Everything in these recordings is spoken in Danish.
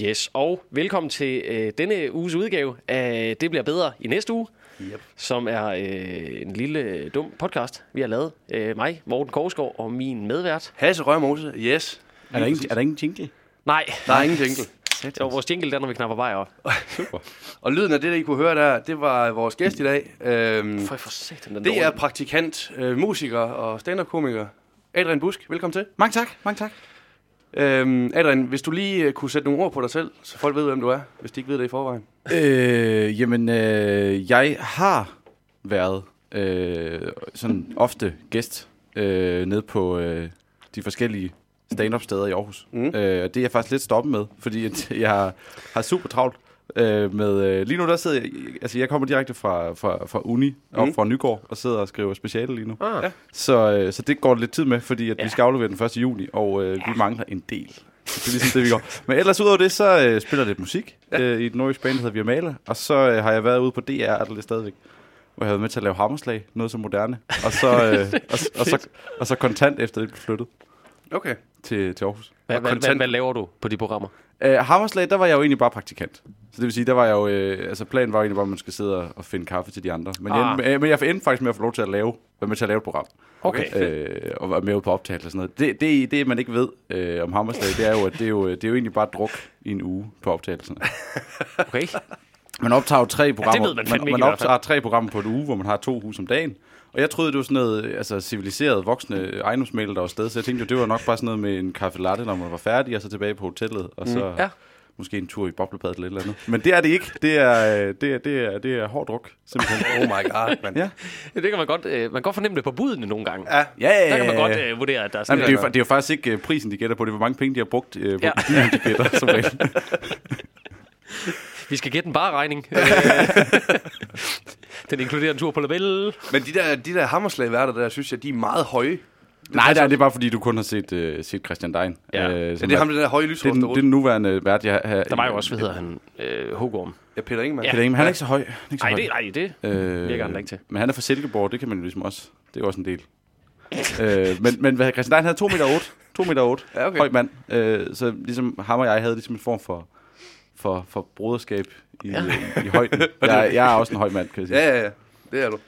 Yes, og velkommen til øh, denne uges udgave af Det bliver bedre i næste uge, Yep. som er øh, en lille øh, dum podcast, vi har lavet. Øh, mig, Morten Korsgaard og min medvært. Hasse Rørmose, yes. Er der, ingen, er der ingen jingle? Nej, Der er ingen jingle. det var vores jingle, der når vi knapper vej op. Super. Og lyden af det, der I kunne høre der, det var vores gæst i dag. Øhm, For for satan, den det er praktikant, øh, musiker og stand-up-komiker. Adrian Busk, velkommen til. Mange tak, mange tak. Øhm, Adrian, hvis du lige øh, kunne sætte nogle ord på dig selv, så folk ved, hvem du er, hvis de ikke ved det i forvejen. Øh, jamen, øh, jeg har været øh, sådan ofte gæst øh, nede på øh, de forskellige stand-up steder i Aarhus. Mm. Øh, og det er jeg faktisk lidt stoppet med, fordi jeg har, har super travlt. Øh, med, øh, lige nu der sidder jeg, altså jeg kommer direkte fra, fra, fra uni, op Mm. fra Nygård, og sidder og skriver speciale lige nu. Ah, Ja. Så, øh, så det går lidt tid med, fordi at Ja. vi skal aflevere den 1. juni, og øh, vi mangler en del. Så det er ligesom det, vi går. Men ellers udover det, så øh, spiller jeg lidt musik ja. øh, i et nordisk band, der hedder Virmala. Og så øh, har jeg været ude på DR, er der lidt stadigvæk, hvor jeg har været med til at lave hammerslag, noget så moderne. Og så, øh, og, og, så, og så kontant efter det blev flyttet Okay. til, til Aarhus. hvad, hvad, hvad, hvad laver du på de programmer? Øh, hammerslag, der var jeg jo egentlig bare praktikant. Så det vil sige, der var jeg jo, øh, altså planen var jo egentlig bare, at man skal sidde og, finde kaffe til de andre. Men, Ah. jeg, men jeg endte faktisk med at få lov til at lave, være med til at lave et program. Okay. øh, og være med på optagelse og sådan noget. Det, det, det, man ikke ved øh, om Hammerslag, det er jo, at det er jo, det er jo egentlig bare druk i en uge på optagelserne. okay. Man optager jo tre programmer, ved man fandme man, man hvert fald. optager tre programmer på en uge, hvor man har to hus om dagen. Og jeg troede, det var sådan noget altså, civiliseret voksne ejendomsmægler, der var sted. Så jeg tænkte, jo, det var nok bare sådan noget med en kaffe latte, når man var færdig, og så tilbage på hotellet. Og så Mm. Ja. måske en tur i boblebadet eller et eller andet. Men det er det ikke. Det er, øh, det er, det er, det er hård druk, simpelthen. Oh my god, mand. Ja. Det kan man godt, øh, man kan godt fornemme det på budene nogle gange. Ja, Ja, Der kan man godt øh, vurdere, at der er sådan men det, er jo, det er jo faktisk ikke øh, prisen, de gætter på. Det er, hvor mange penge, de har brugt øh, på Ja. ja. bilen, de gætter, som regel. Vi skal gætte en barregning. Den inkluderer en tur på label. men de der, de der hammerslagværter der, synes jeg, de er meget høje. Nej, det er, det er bare fordi, du kun har set, øh, set Christian Dein. Ja. Øh, Ja, det er er- ham, den der høje det, er lyshårste den, det er den nuværende vært, jeg har. Der var jo også, hvad hedder han, øh, Hugorm. Ja, Peter Ingemann. Ja. Peter Ingemann, han er ikke så høj. Han er ikke så Nej, høj. det, nej, det Øh, virker han da ikke til. Men han er fra Silkeborg, det kan man jo ligesom også. Det er jo også en del. øh, men, men hvad, Christian Dein havde 2 meter 8. 2 meter 8. Ja, okay. Høj mand. Øh, så ligesom ham og jeg havde ligesom en form for, for, for broderskab i, Ja. ja. i, højden. Jeg, jeg er også en høj mand, kan jeg sige. Ja, ja, ja. Det er du.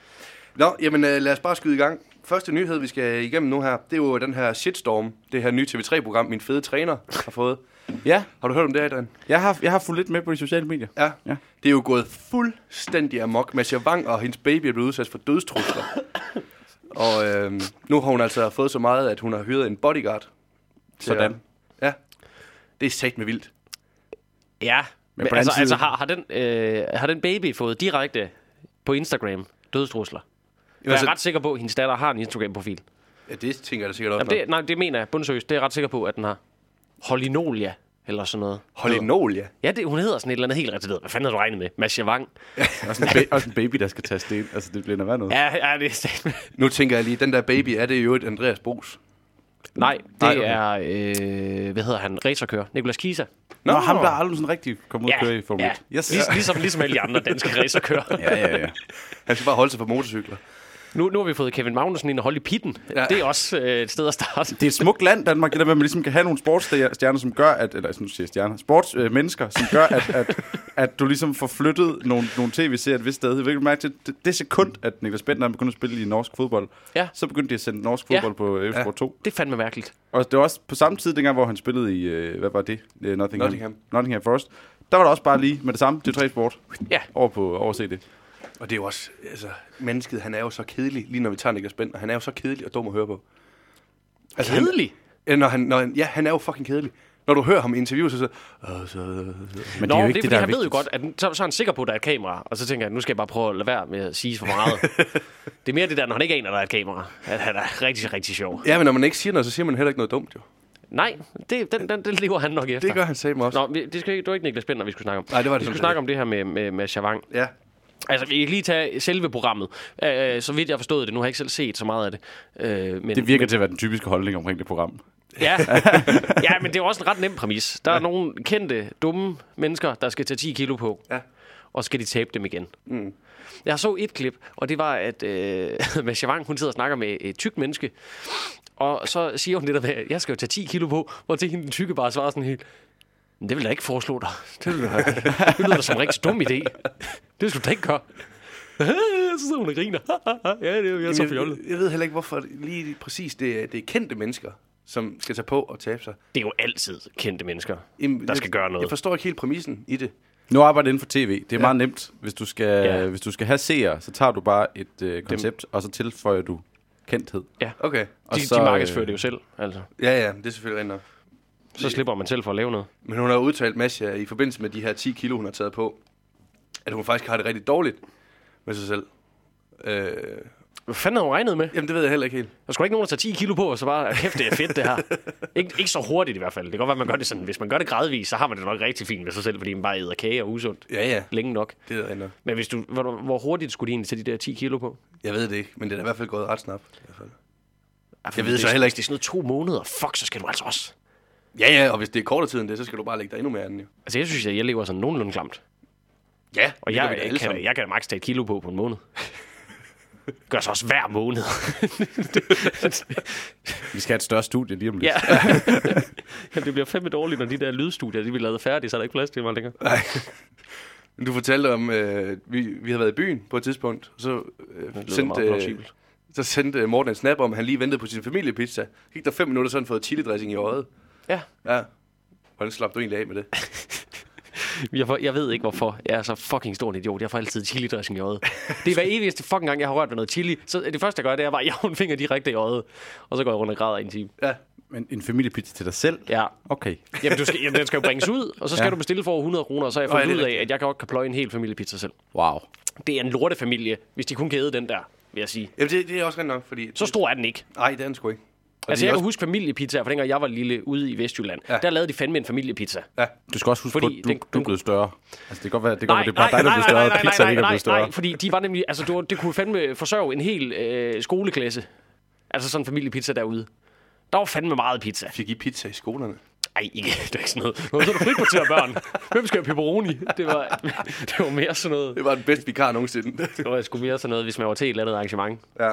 Nå, jamen øh, lad os bare skyde i gang. Første nyhed, vi skal igennem nu her, det er jo den her shitstorm, det her nye TV3-program, min fede træner har fået. ja. Har du hørt om det, Adrian? Jeg har, jeg har fulgt lidt med på de sociale medier. Ja. Ja. Det er jo gået fuldstændig amok. Masha Wang og hendes baby er blevet udsat for dødstrusler. og øh, nu har hun altså fået så meget, at hun har hyret en bodyguard. til Sådan. At, ja. Det er sat med vildt. Ja, Men men altså, altså side- har, har, den, øh, har den baby fået direkte på Instagram dødstrusler? Jeg er altså- ret sikker på, at hendes datter har en Instagram-profil. Ja, det tænker jeg da sikkert også. Jamen, det, nej, det mener jeg bundsøst. Det er jeg ret sikker på, at den har. Holinolia, eller sådan noget. Holinol, ja. Det, hun hedder sådan et eller andet helt retarderet. Hvad fanden havde du regnet med? Masha Wang. Også en, ba- også en baby, der skal tage sten. Altså, det bliver noget. Ja, ja, det er sat- Nu tænker jeg lige, den der baby, er det jo et Andreas Bos? Nej, det Nej, okay. er, øh, hvad hedder han, racerkører. Nikolas Kisa. Nå, Nå, ham der aldrig sådan rigtig kom ud og køre i Formel ja. 1. Yes. Lig, ligesom, ligesom alle de andre danske racerkører. Ja, ja, ja. Han skal bare holde sig på motorcykler. Nu, nu har vi fået Kevin Magnussen ind og holde i pitten. Ja. Ja. Det er også øh, et sted at starte. Det er et smukt land, Danmark, det der med, at man ligesom kan have nogle sportsstjerner, som gør, at, eller nu siger jeg stjerner, sportsmennesker, øh, mennesker, som gør, at, at, at du ligesom får flyttet nogle, nogle tv-serier et vist sted. Jeg vil mærke til, det, det sekund, at Niklas Bentner begyndte at spille i norsk fodbold, Ja. så begyndte de at sende norsk Ja. fodbold på F-Sport Ja. 2. Det er fandme mærkeligt. Og det var også på samme tid, dengang, hvor han spillede i, øh, hvad var det? Øh, Nottingham. Nottingham. Nottingham Forest. Der var der også bare lige med det samme, det 3 sport, Ja. over på over CD. Og det er jo også, altså, mennesket, han er jo så kedelig, lige når vi tager Niklas Bentner, han er jo så kedelig og dum at høre på. Altså, Kedelig. Ja, når han, når han, ja, han er jo fucking kedelig. Når du hører ham i interviews, så så... Øh, så Men Nå, det er jo ikke det, det, er, der fordi, er han ved jo godt, at så, så er han sikker på, at der er et kamera. Og så tænker jeg, nu skal jeg bare prøve at lade være med at sige for meget. det er mere det der, når han ikke aner, at der er et kamera. At han er rigtig, rigtig sjov. ja, men når man ikke siger noget, så siger man heller ikke noget dumt, jo. Nej, det, den, den, den lever han nok efter. Det gør han mig også. Nå, det, skal, det var ikke Niklas Bender, vi skulle snakke om. Nej, det var det vi skulle snakke om det her med, med, med Chavang. Ja. Altså, vi kan lige tage selve programmet. Uh, så vidt jeg forstået det, nu har jeg ikke selv set så meget af det. Uh, men, Det virker til at være den typiske holdning omkring det program. Ja. ja, men det er også en ret nem præmis. Der er nogle kendte, dumme mennesker, der skal tage 10 kilo på. Ja. Og skal de tabe dem igen. Mm. Jeg så et klip, og det var, at øh, med Chavang, hun sidder og snakker med et tykt menneske. Og så siger hun det der med, jeg skal jo tage 10 kilo på, hvor til hende den tykke bare svarer sådan helt, Men det vil jeg ikke foreslå dig. Det, vil, det lyder da som en rigtig dum idé. Det skulle du da ikke gøre. så sidder hun og griner. ja, det er jo så jeg, fjollet. jeg ved heller ikke, hvorfor lige præcis det er, det er kendte mennesker, som skal tage på og tabe sig. Det er jo altid kendte mennesker, Jamen, der skal jeg, gøre noget. Jeg forstår ikke helt præmissen i det. Nu arbejder jeg inden for tv. Det er ja. meget nemt. Hvis du, skal, Ja. hvis du skal have seere, så tager du bare et øh, koncept, Dem. og så tilføjer du kendthed. Ja, Okay. Og de, så, de markedsfører øh, det jo selv. Altså. Ja, ja, det er selvfølgelig rent nok. Så slipper man selv for at lave noget. Men hun har udtalt Masha i forbindelse med de her 10 kilo, hun har taget på, at hun faktisk har det rigtig dårligt med sig selv. Øh, Hvad fanden havde hun regnet med? jamen, det ved jeg heller ikke helt. Der skulle ikke nogen, der tager 10 kilo på, og så bare, kæft, det er fedt, det her. ikke, ikke så hurtigt i hvert fald. Det kan godt være, man gør det sådan. Hvis man gør det gradvist, så har man det nok rigtig fint med sig selv, fordi man bare æder kage og usundt Ja, ja, længe nok. det er rent nok. Men hvis du, hvor, hvor hurtigt skulle de egentlig tage de der 10 kilo på? Jeg ved det ikke, men det er i hvert fald gået ret snart. I hvert fald. Altså, Jeg ved det, så er- heller ikke- Det er sådan noget to måneder. Fuck, så skal du altså også. Ja, ja, og hvis det er kortere tid end det, så skal du bare lægge dig endnu mere anden, jo. Altså, jeg synes, at jeg lever sådan nogenlunde klamt. Ja, Og jeg, vi jeg, kan, sammen. jeg kan da maks tage et kilo på på en måned. Gør så også hver måned. Vi skal have et større studie lige om lidt. ja. Jamen, det bliver fandme dårligt, når de der lydstudier, de bliver lavet færdige, så er der ikke plads til mig længere. Nej. Men Du fortalte om, øh, vi, vi havde været i byen på et tidspunkt, og så, øh, sendte, øh, så sendte Morten en snap om, at han lige ventede på sin familiepizza. Gik der fem minutter, så han fået chili-dressing i øjet. Ja. Ja. Hvordan slap du egentlig af med det? Jeg, for, jeg ved ikke, hvorfor. Jeg er så fucking stor en idiot. Jeg får altid chili dressing i øjet. Det er hver eneste fucking gang, jeg har rørt ved noget chili. Så det første, jeg gør, det er bare, at jeg har en finger direkte i øjet. Og så går jeg rundt og græder i en time. Ja. Men en familiepizza til dig selv? Ja. Okay. Jamen, du skal, jamen, den skal jo bringes ud, og så skal ja. Du bestille for over 100 kroner, og så har jeg fundet det ud af, rigtigt. at jeg godt kan pløje en hel familiepizza selv. Wow. Det er en lortefamilie, hvis de kun kan æde den der, vil jeg sige. Jamen, det, det er også rent nok, fordi... Så stor er den ikke. Nej, det er den sgu ikke. Altså, jeg kan også, huske familiepizza, for dengang jeg var lille ude i Vestjylland. Ja. Der lavede de fandme en familiepizza. Ja, Du skal også huske Fordi på, at du, du er blevet større. Altså, det kan godt være, det, kan godt det er bare dig, der er blevet større, og pizza ikke er nej, blevet større. nej, fordi de var nemlig, altså det, var, det kunne fandme forsørge en hel øh, skoleklasse. Altså sådan en familiepizza derude. Der var fandme meget pizza. fik I pizza i skolerne? Ej, ikke, det er ikke sådan noget. Nu er der frikvarter børn. Hvem skal have pepperoni? Det var, det var mere sådan noget. Det var den bedste vikar nogensinde. Det var sgu mere sådan noget, hvis man var til et eller andet arrangement. ja.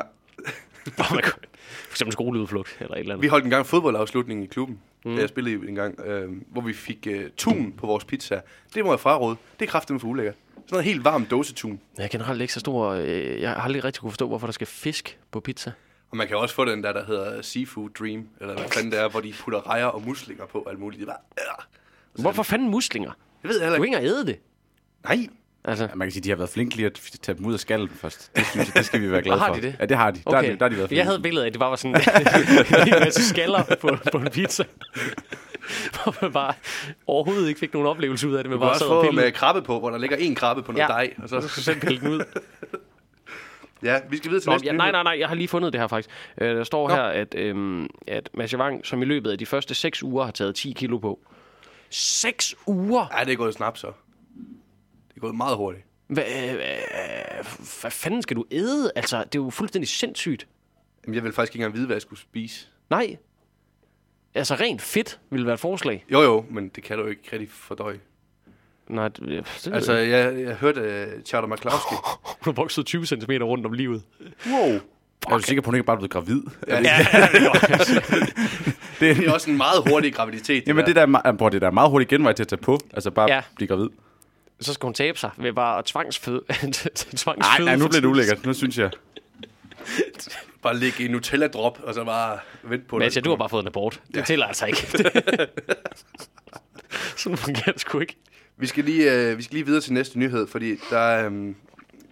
Hvor man kunne, for eksempel skoleudflugt eller et eller andet. Vi holdt en gang fodboldafslutning i klubben, mm. jeg spillede en gang, øh, hvor vi fik øh, tun på vores pizza. Det må jeg fraråde. Det er kraftigt for ulækkert. Sådan noget helt varmt dåsetun. Jeg er generelt ikke så stor... Øh, jeg har aldrig rigtig kunne forstå, hvorfor der skal fisk på pizza. Og man kan også få den der, der hedder Seafood Dream, eller hvad fanden det er, hvor de putter rejer og muslinger på, alt muligt. Det er bare, øh. Hvorfor fanden muslinger? Jeg ved heller Du ikke. kan ikke æde det. Nej, Altså, Ja, man kan sige, at de har været flinke lige at tage dem ud af skallen først. Det, synes jeg, det skal vi være glade Har for. de det? Ja, det har de. Der, okay. er de, der har de været flinke. jeg havde et billede af, at det bare var sådan en masse skaller på, på en pizza. Hvor man bare overhovedet ikke fik nogen oplevelse ud af det, men du bare også sad og med krabbe på, hvor der ligger en krabbe på noget Ja. dej. Og Så skulle selv pille den ud. ja, vi skal videre til Nå, næste ja, nej, nej, nej, jeg har lige fundet det her faktisk. Øh, der står Nå. her, at, øhm, at Mads Wang, som i løbet af de første 6 uger har taget 10 kilo på. 6 uger? Ja, det er gået snap så. Det gået meget hurtigt. Hvad, øh, hvad fanden skal du æde? Altså, det er jo fuldstændig sindssygt. Jamen, jeg vil faktisk ikke engang vide, hvad jeg skulle spise. Nej. Altså, rent fedt ville være et forslag. Jo, jo, men det kan du jo ikke rigtig fordøje. Nej, det, det Altså, jeg, jeg hørte uh, Charter McCloskey. hun har vokset 20 cm rundt om livet. Wow. Er du sikker på, at hun ikke bare er blevet gravid? Ja, Ja, det er det er også en meget hurtig graviditet. Jamen, det der, er me- bror, det der er meget hurtigt genvej til at tage på. Altså bare ja. blive gravid. Så skal hun tabe sig ved bare at tvangsføde. tvangsføde Nej, nej, nu bliver det ulækkert. Nu synes jeg. Bare ligge i Nutella-drop, og så bare vente på Mads, ja, det. du har bare fået en abort. Det ja. tæller altså ikke. Sådan fungerer det sgu ikke. Vi skal, lige, øh, vi skal lige videre til næste nyhed, fordi der er... Um,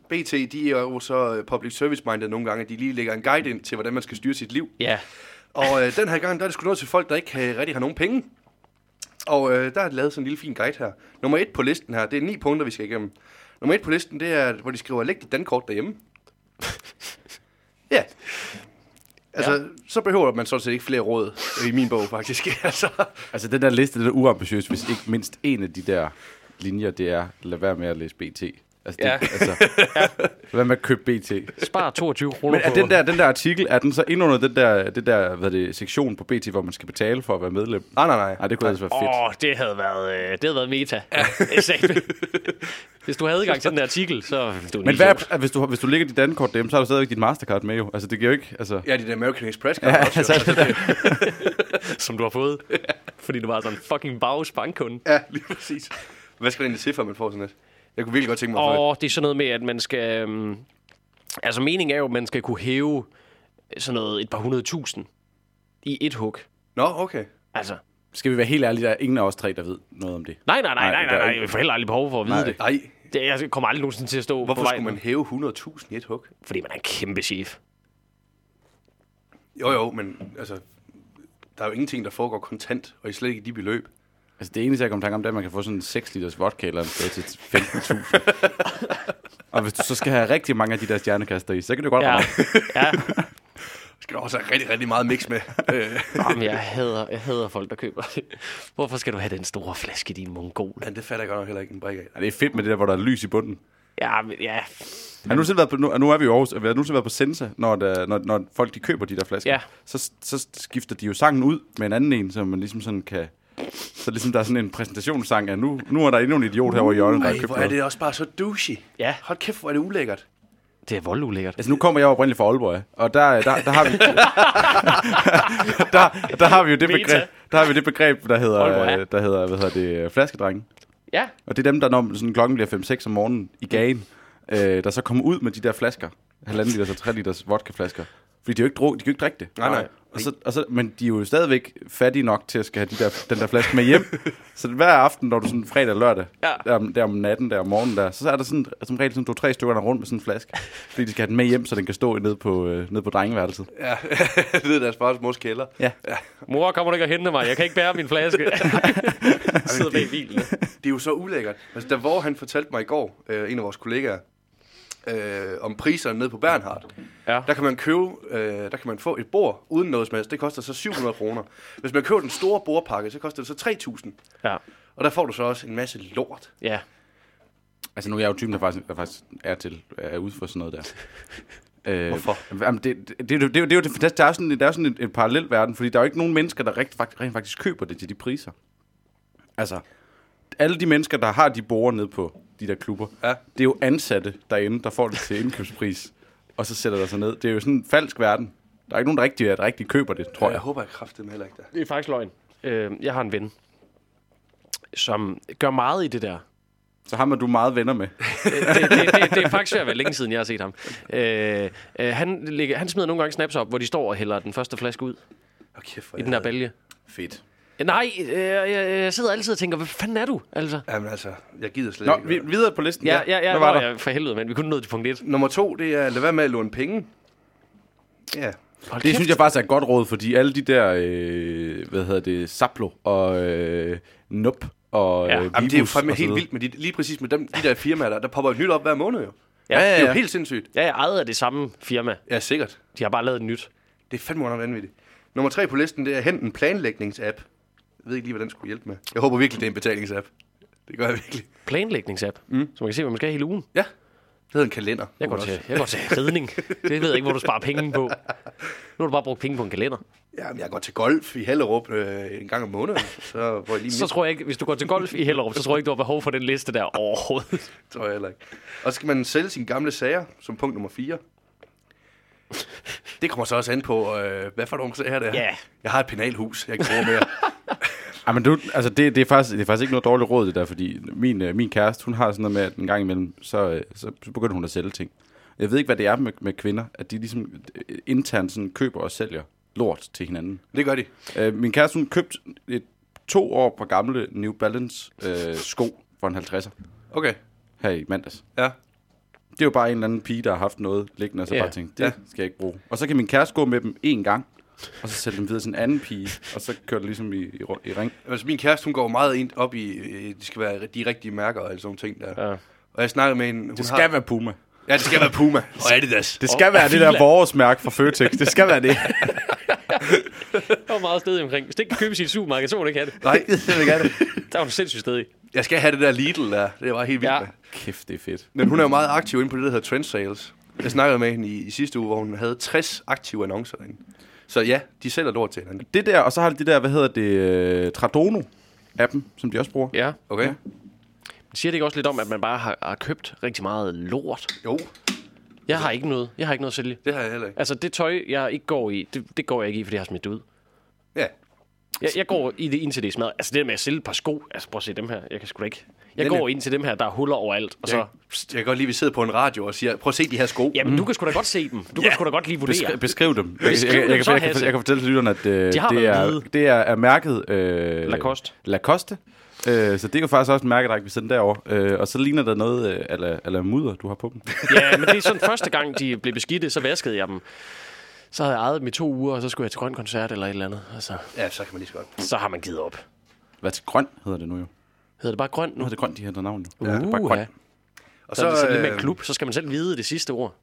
BT, de er jo så øh, public service minded nogle gange, at de lige lægger en guide ind til, hvordan man skal styre sit liv. Ja. Og øh, den her gang, der er det sgu noget til folk, der ikke øh, rigtig har nogen penge. Og øh, der er lavet sådan en lille fin guide her. Nummer et på listen her, det er ni punkter, vi skal igennem. Nummer et på listen, det er, hvor de skriver, læg dit dankort derhjemme. ja. Altså, ja. så behøver man sådan set ikke flere råd i min bog, faktisk. altså, Altså, den der liste, den er uambitiøs, hvis ikke mindst en af de der linjer, det er, lad være med at læse BT. Altså, det, Ja. altså ja. være med at købe BT. Spar 22 kroner Men er på... den der, den der artikel, er den så ind under den der, det der hvad er det, sektion på BT, hvor man skal betale for at være medlem? nej, nej, nej. Nej, det kunne altså være fedt. Åh, oh, det havde været, øh, det havde været meta. Ja. Hvis du havde adgang til den artikel, så... Det var Men hvad, er- hvis, du, hvis du lægger dit dankort dem, så har du stadigvæk dit Mastercard med jo. Altså, det giver jo ikke... Altså, Ja, det er American Express card ja, også, altså, jo. det, som du har fået. Fordi du var sådan en fucking bags bankkunde. Ja, lige præcis. Hvad skal der egentlig til, for at man får sådan et? Jeg kunne virkelig godt tænke mig at Og det er sådan noget med, at man skal... Um, altså, meningen er jo, at man skal kunne hæve sådan noget et par hundrede tusind i et hug. Nå, okay. Altså, skal vi være helt ærlige, der er ingen af os tre, der ved noget om det. nej, nej, nej, Nej, nej, der nej, er nej. ikke- Jeg får heller aldrig behov for at vide Nej. det. Nej, det. Jeg kommer aldrig nogensinde til at stå hvorfor på vej. skulle man hæve 100.000 i et hug? Fordi man er en kæmpe chef. Jo, jo, men altså, der er jo ingenting, der foregår kontant, og i slet ikke i de beløb. Altså, det eneste, jeg kom tanke om, det er, at man kan få sådan en 6 liters vodka eller en sted til 15.000. og hvis du så skal have rigtig mange af de der stjernekaster i, så kan det godt Ja, være. ja. Skal der også have rigtig, rigtig meget mix med. Jamen, jeg hader, jeg hader folk, der køber det. Hvorfor skal du have den store flaske, din mongol? men det fatter jeg godt nok heller ikke en brik af. Ja, det er fedt med det der, hvor der er lys i bunden. Ja, men, ja. Har du nogensinde været på, nu, nu er vi i Aarhus, har du nogensinde været på Sensa, når, der, når, når folk de køber de der flasker? Ja. Så, så skifter de jo sangen ud med en anden en, så man ligesom sådan kan... Så ligesom der er sådan en præsentationssang af, nu, nu er der endnu en idiot herovre i hjørnet, der har Ej, købt hvor er noget. det også bare så douchey. Ja. Hold kæft, hvor er det ulækkert. Det er voldulækkert. Altså nu kommer jeg oprindeligt fra Aalborg, ja. og der, der, der har vi... der, der har vi jo det Meta. begreb, der har vi det begreb, der hedder, Aalborg, ja. der hedder, hvad hedder det, flaskedrenge. Ja, Og det er dem, der når sådan klokken bliver 5-6 om morgenen i gagen, øh, der så kommer ud med de der flasker, halvanden liters og 3 liters vodkaflasker. Fordi de, er jo ikke dro- de kan jo ikke drikke det. Nej, nej. Og så, og så, men de er jo stadigvæk fattige nok til at skal have de der, den der flaske med hjem. så hver aften, når du sådan fredag og lørdag, Ja. der, om- der om natten, der om morgenen der, så er der sådan, som regel sådan to-tre stykker, der er rundt med sådan en flaske. Fordi de skal have den med hjem, så den kan stå nede på, øh, nede på drengeværelset. Ja, det er deres fars mors kælder. Ja. mor, kommer du ikke og hente mig? Jeg kan ikke bære min flaske. Sidder bag i bilen. Det er jo så ulækkert. Altså, da hvor han fortalte mig i går, øh, en af vores kollegaer, øh, om priserne nede på Bernhard, Ja. der kan man købe, øh, der kan man få et bord uden noget som helst. Det koster så 700 kroner. Hvis man køber den store bordpakke, så koster det så 3.000. Ja. Og der får du så også en masse lort. Ja. Altså nu er jeg jo typen, der faktisk, der faktisk er til er ude for sådan noget der. Øh, Hvorfor? Jamen, det, det, det, er jo- det, er jo- det er jo det fantastiske. Der er sådan, der er sådan en, en parallel verden, fordi der er jo ikke nogen mennesker, der rent, faktisk, rent faktisk køber det til de priser. Altså, alle de mennesker, der har de borer nede på de der klubber, Ja. det er jo ansatte derinde, der får det til indkøbspris, og så sætter der sig ned. Det er jo sådan en falsk verden. Der er ikke nogen, der rigtig, der rigtig køber det, tror Tror jeg. jeg. jeg håber, jeg kræftede heller ikke der. Det er faktisk løgn. Øh, jeg har en ven, som gør meget i det der. Så har man du meget venner med. det, det, det, det er faktisk ved at være længe siden, jeg har set ham. Øh, øh, han, lægger, han smider nogle gange snaps op, hvor de står og hælder den første flaske ud kæft, hvor i den der havde- bælge. Fedt. Nej, øh, jeg, jeg sidder altid og tænker, hvad fanden er du? Altså. Jamen altså, jeg gider slet Nå, ikke. vi, videre på listen. Ja, ja, ja, Hvad var der? ja, for helvede, men vi kunne nå til punkt 1. Nummer to, det er, lad være med at låne penge. Ja. Hold Det synes jeg faktisk er et godt råd, fordi alle de der, øh, hvad hedder det, Saplo og øh, Nup og Ja. øh, Jamen, det er jo fandme helt vildt med de, lige præcis med dem, de der firmaer der, der popper et nyt op hver måned jo. Ja, ja, Det er ja. jo helt sindssygt. Jeg er ejet af det samme firma. Ja, sikkert. De har bare lavet et nyt. Det er fandme under vanvittigt. Nummer tre på listen, det er hent en planlægningsapp. Jeg ved ikke lige, hvad den skulle hjælpe med. Jeg håber virkelig, det er en betalingsapp. Det gør jeg virkelig. Planlægningsapp, mm. så man kan se, hvad man skal hele ugen. Ja, det hedder en kalender. Jeg går, til, jeg går til ridning. Det ved jeg ikke, hvor du sparer penge på. Nu har du bare brugt penge på en kalender. Ja, men jeg går til golf i Hellerup øh, en gang om måneden. Så får jeg lige Så tror jeg ikke, hvis du går til golf i Hellerup, så tror jeg ikke, du har behov for den liste der overhovedet. tror jeg heller ikke. Og så skal man sælge sine gamle sager som punkt nummer 4. Det kommer så også an på, øh, hvad for nogle sager det er. Ja. Jeg har et penalhus, jeg ikke bruger mere. Ej, men du, altså det, det, er faktisk, det er faktisk ikke noget dårligt råd, det der, fordi min, øh, min kæreste, hun har sådan noget med, at en gang imellem, så, øh, så, begynder hun at sælge ting. Jeg ved ikke, hvad det er med, med kvinder, at de ligesom øh, internt sådan køber og sælger lort til hinanden. Det gør de. Øh, min kæreste, hun købte et to år på gamle New Balance øh, sko for en 50'er Okay. her i mandags. Ja. Det er jo bare en eller anden pige, der har haft noget liggende, og så Ja. bare tænkt, det Ja. skal jeg ikke bruge. Og så kan min kæreste gå med dem en gang, og så sælge dem videre til en anden pige, og så kører det ligesom i, i, i ring. Altså, min kæreste, hun går meget ind op i, øh, de skal være de rigtige mærker og alle sådan ting der. Ja. Og jeg snakker med hende. Hun Det skal har, være Puma. Ja, det skal være Puma og Adidas. Det skal Og være det der vores mærke fra Føtex. Det skal være det. Der var meget stedig omkring. Hvis det ikke kan købes i et supermarked, så må du ikke have det. Nej, det vil gerne. Der var du sindssygt stedig. Jeg skal have det der Lidl der. Det var helt vildt. Ja. Ja. Kæft, det er fedt. Men hun er jo meget aktiv inde på det, der hedder Trend Sales. Jeg snakkede med hende i, i sidste uge, hvor hun havde 60 aktive annoncer derinde. Så ja, de sælger lort til hinanden. Det der, og så har de det der, hvad hedder det, uh, Tradono-appen, som de også bruger. Ja. Okay? Ja. Siger det ikke også lidt om, at man bare har, har købt rigtig meget lort? Jo, Jeg har ikke noget. Jeg har ikke noget at sælge. det har jeg heller ikke. Altså, det tøj, jeg ikke går i, det, det går jeg ikke i, fordi jeg har smidt det ud. Ja, Jeg, jeg går i det indtil det er smadret. Altså, det med at sælge et par sko. Altså, prøv at se dem her. Jeg kan sgu da ikke. Jeg Den går ind til dem her, der er huller overalt. Og så... jeg, jeg kan godt lide, at vi sidder på en radio og siger, prøv at se de her sko. Jamen, du kan sgu da godt se dem. Du kan sgu da godt lige vurdere. Beskri- beskriv dem. Jeg, Beskriv jeg, dem jeg, jeg, så, jeg, kan, jeg kan fortælle til lytterne, at øh, De har det, er, hvide. det er, er mærket øh, Lacoste. Lacoste. Øh, så det er jo faktisk også en mærkedræk, vi sender derover. Øh, og så ligner der noget øh, ala, ala mudder, du har på dem. Ja, men det er sådan første gang, de blev beskidte, så vaskede jeg dem. Så havde jeg ejet dem i to uger, og så skulle jeg til grøn koncert eller et eller andet. Altså, Ja, så kan man lige så godt. så har man givet op. Hvad til grøn hedder det nu jo? Hedder det bare grøn Nu nu? hedder det grøn, de her navn. jo. Ja. Det er bare grøn. ja. Og Så, så er det sådan lidt med øh, klub, så skal man selv vide det sidste ord.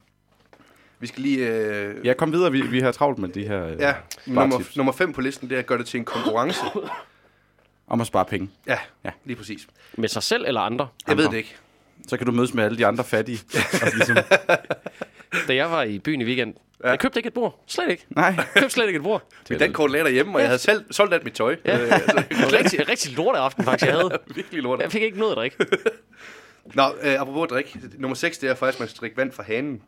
vi skal lige... Øh, Ja, kom videre. Vi, vi har travlt med de her øh, ja, nummer, sparetips. nummer fem på listen, det er at gøre det til en konkurrence. Om at spare penge. Ja, Ja. ja. lige præcis. Med sig selv eller andre? Jeg ved det ikke. Så kan du mødes med alle de andre fattige. og ligesom, Da jeg var i byen i weekend, ja. jeg købte ikke et bord. Slet ikke. nej. Jeg købte slet ikke et bord. Mit dankort lagde derhjemme, og jeg havde selv solgt alt mit tøj. Ja. Øh, altså, rigtig, rigtig lort aften, faktisk, jeg havde. virkelig lort. Jeg fik ikke noget at drikke. Nå, øh, apropos drik. Nummer 6, det er faktisk, at man skal drikke vand fra hanen.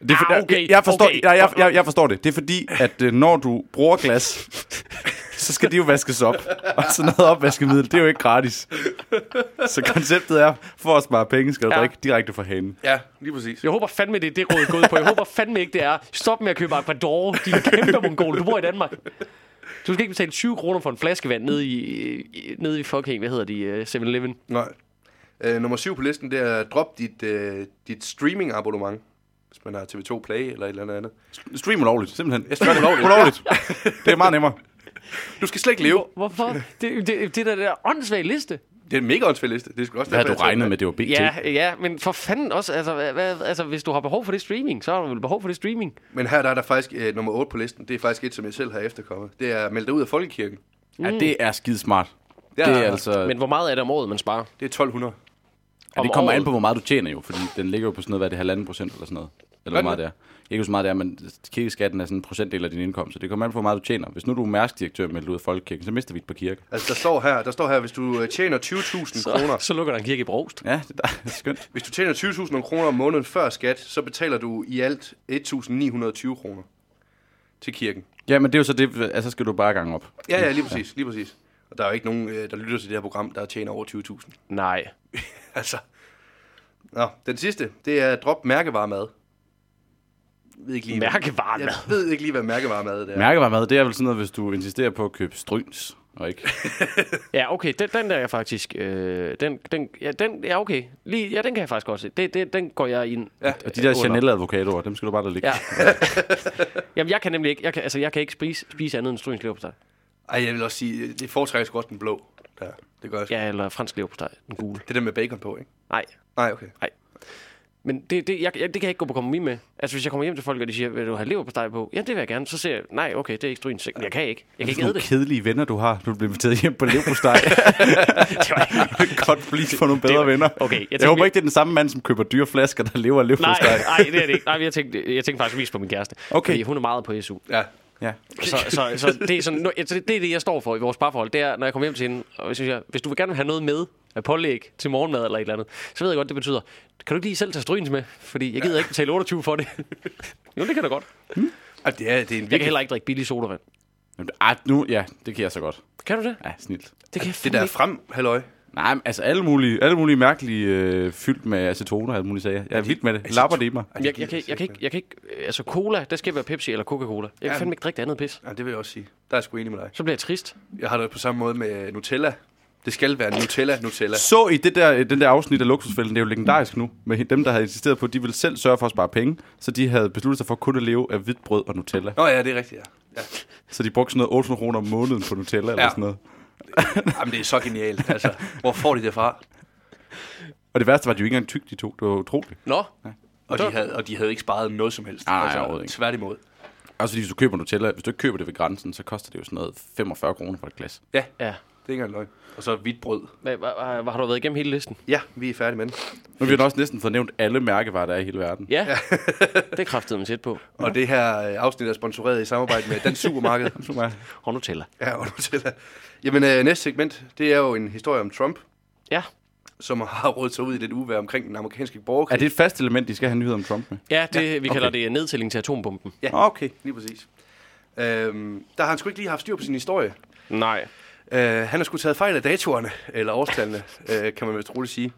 Det er for, Ah, okay, jeg, jeg, forstår, okay. jeg, jeg, jeg, jeg forstår det. Det er fordi, at øh, når du bruger glas, så skal de jo vaskes op. Og sådan noget opvaskemiddel, det er jo ikke gratis. Så konceptet er, for at spare penge, skal du Ja. drikke direkte fra hanen. Ja, lige præcis. Jeg håber fandme, det er det råd gået på. Jeg håber fandme ikke, det er, stop med at købe Aquador, de er kæmpe mongol. Du bor i Danmark. Du skal ikke betale 20 kroner for en flaske vand nede i, nede i fucking, hvad hedder de, øh, 7-Eleven. Nej. Øh, nummer 7 på listen, det er drop dit, øh, dit streaming abonnement. Hvis man har TV2 Play eller et eller andet andet. Stream ulovligt, simpelthen. Jeg streamer ulovligt. ulovligt. Det er meget nemmere. Du skal slet ikke leve. Hvorfor? Det, det, det der, der åndssvage liste. Det er en mega åndssvagt liste. Det skal også Hvad har du regnet med, det var BT? Ja, ja, men for fanden også, altså, hvad, altså, hvis du har behov for det streaming, så har du vel behov for det streaming. Men her der er der faktisk øh, nummer 8 på listen. Det er faktisk et, som jeg selv har efterkommet. Det er at melde dig ud af folkekirken. Ja, det er skidesmart. Ja, Det er altså... Men hvor meget er det om året, man sparer? Det er 1200. Ja, det om kommer året. an på, hvor meget du tjener jo, fordi den ligger jo på sådan noget, hvad er det, halvanden procent eller sådan noget. Eller hvor meget det er. Ikke så meget det er, men kirkeskatten er sådan en procentdel af din indkomst, så det kommer an på, hvor meget du tjener. Hvis nu du er mærskdirektør med ud af folkekirken, så mister vi et par kirker. Altså, der står her, der står her, hvis du øh, tjener 20.000 kroner, Så, så lukker der en kirke i Brogst. Ja, det er, det er skønt. hvis du tjener 20.000 kroner om måneden før skat, så betaler du i alt 1.920 kroner til kirken. Ja, men det er jo så det, altså skal du bare gange op. Ja, ja, lige præcis, lige præcis. Og der er jo ikke nogen, øh, der lytter til det her program, der tjener over 20.000. Nej. Altså. Nå, den sidste, det er drop mærkevaremad. Jeg ved ikke lige, Mærkevaremad. Jeg ved ikke lige, hvad mærkevaremad det er. Mærkevaremad, det er vel sådan noget, hvis du insisterer på at købe stryns, og ikke... Ja, okay, den, den der er faktisk... Øh, den, den, ja, den, ja, okay. Lige, ja, den kan jeg faktisk godt se. Det, det, den går jeg ind Ja, Og de der. Chanel-advokatorer, dem skal du bare lade ligge. Ja. Jamen, jeg kan nemlig ikke, jeg kan, altså, jeg kan ikke spise, spise andet end stryns leverpostej. Ej, jeg vil også sige, det foretrækker sgu også den blå. Der. Det gør jeg sgu. Ja, eller fransk leverpostej, den gule. Det er den med bacon på, ikke? Nej, Nej, okay. Men det, det, jeg, jeg, det kan jeg ikke gå på kompromis med. Altså, hvis jeg kommer hjem til folk, og de siger, vil du have leverpostej på? Ja, det vil jeg gerne. Så siger jeg, nej, okay, det er ikke stryns. Men jeg kan ikke. Jeg kan ikke æde det. kedelige venner, du har. Du bliver inviteret hjem på leverpostej. det var Godt please få nogle bedre venner. okay, jeg jeg, tænker- håber ikke, det er den samme mand, som køber dyre flasker, der lever af nej, leverpostej. nej, det er det ikke. Nej, jeg tænkte, jeg tænkte faktisk mest på min kæreste. Okay. Fordi hun er meget på SU. Ja. Ja. Så, så, så det, er sådan, nu- altså, det, det er det, jeg står for i vores parforhold. Det er, når jeg kommer hjem til hende, og hvis, jeg, hvis du vil gerne have noget med af pålæg til morgenmad eller et eller andet, så ved jeg godt, det betyder, kan du ikke lige selv tage strygens med? Fordi jeg gider ikke betale 28 for det. jo, det kan da godt. Og det er, det er en Jeg kan virkelig... heller ikke drikke billig sodavand. Jamen, ah, nu, ja, det kan jeg så godt. Kan du det? Ja, snilt. Det kan jeg Det der frem, halløj. Nej, altså alle mulige, alle mulige mærkelige øh, fyldt med acetoner og alle mulige sager. Jeg er vild med det. Lapper det i mig. Jeg, jeg, kan, jeg, kan ikke, jeg kan ikke, altså cola, der skal være Pepsi eller Coca-Cola. Jeg kan Ja. fandme ikke drikke det andet pis. Ja, det vil jeg også sige. Der er jeg sgu enig med dig. Så bliver jeg trist. Jeg har det på samme måde med Nutella. Det skal være Nutella, Nutella. Så i det der, den der afsnit af Luksusfælden, det er jo legendarisk nu, med dem, der havde insisteret på, at de ville selv sørge for at spare penge, så de havde besluttet sig for kun at leve af hvidt brød og Nutella. Nå ja, det er rigtigt, ja. ja. Så de brugte sådan noget 800 kroner om måneden på Nutella eller Ja. sådan noget. Jamen, det er så genialt. Altså, hvor får de det fra? Og det værste var, at de jo ikke engang tyk, de to. Det var utroligt. Nå, Og de, havde, og de havde ikke sparet noget som helst. Nej, altså, ikke. Tværtimod. Altså, hvis du køber Nutella, hvis du ikke køber det ved grænsen, så koster det jo sådan noget 45 kroner for et glas. Ja, ja. Det er ikke engang løgn. Og så hvidt brød. Hvad, hvad, hvad, har du været igennem hele listen? Ja, vi er færdige med den. Nu har vi da også næsten fået nævnt alle mærkevarer, der er i hele verden. Ja, det er kraftet man sæt på. Og det her øh, afsnit er sponsoreret i samarbejde med Dansk Supermarked. Nutella. ja, og Nutella. Jamen, øh, næste segment, det er jo en historie om Trump. Ja, som har rådet sig ud i lidt uvær omkring den amerikanske borgerkrig. Er det et fast element, de skal have nyheder om Trump med? Ja, det, ja, vi kalder okay. det nedtælling til atombomben. Ja, Okay. lige præcis. Øhm, der har han sgu ikke lige haft styr på sin historie. Nej. Øh, han har sgu taget fejl af datorerne, eller årstallene, øh, kan man vist roligt sige.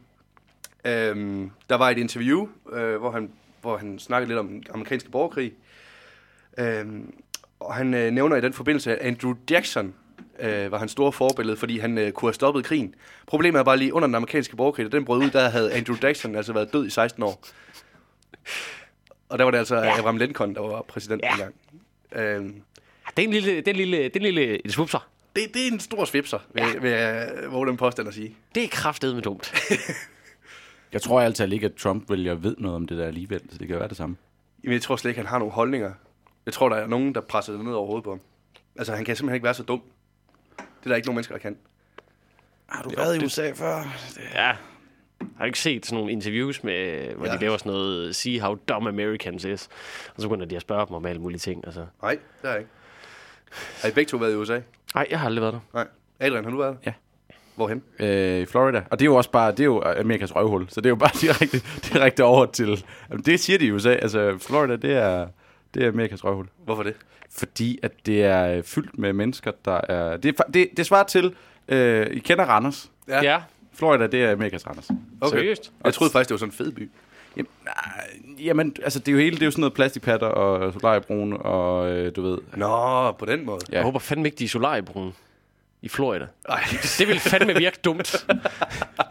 Øhm, der var et interview, øh, hvor, han, hvor han snakkede lidt om den amerikanske borgerkrig. Øhm, og han øh, nævner i den forbindelse, at Andrew Jackson øh, var hans store forbillede, fordi han øh, kunne have stoppet krigen. Problemet er bare lige, under den amerikanske borgerkrig, da den brød ud, der havde Andrew Jackson altså været død i 16 år. Og der var det altså ja. Abraham Lincoln, der var præsident Ja. dengang. Øhm, Det er en lille, det er en lille, det er en lille svupser. Det, det er en stor svipser, vil, ja. vil jeg våge den påstand at sige. Det er kraftedeme dumt. Jeg tror altid ikke, at Trump vælger ved noget om det der alligevel, så det kan være det samme. Jamen, jeg tror slet ikke, han har nogle holdninger. Jeg tror, der er nogen, der presser det ned over hovedet på ham. Altså, han kan simpelthen ikke være så dum. Det er der ikke nogen mennesker, der kan. Har du været i USA før? Ja. Har du ikke set sådan nogle interviews, med, hvor ja. De laver sådan noget, see how dumb Americans is, og så begynder de at spørge dem om alle mulige ting. Altså. Nej, det er jeg ikke. Har I begge to været i USA? Nej, jeg har aldrig været der. Nej. Adrian, har du været? Ja. Hvorhen? Øh, i Florida. Og det er jo også bare, det er jo Amerikas røvhul, så det er jo bare direkte, direkte over til... Jamen, det siger de i USA. Altså, Florida, det er, det er Amerikas røvhul. Hvorfor det? Fordi at det er fyldt med mennesker, der er... Det, er, det, det svarer til... Øh, I kender Randers. Ja. Ja, Florida, det er Amerikas Randers. Okay. seriøst. Jeg troede faktisk, det var sådan en fed by. Jamen, nej, jamen, altså, det er jo hele, det er jo sådan noget plastikpatter og solariebrun og, øh, du ved... Nå, på den måde. Ja. Jeg håber fandme ikke, de er solariebrune i Florida. Ej, Det vil fandme virke dumt.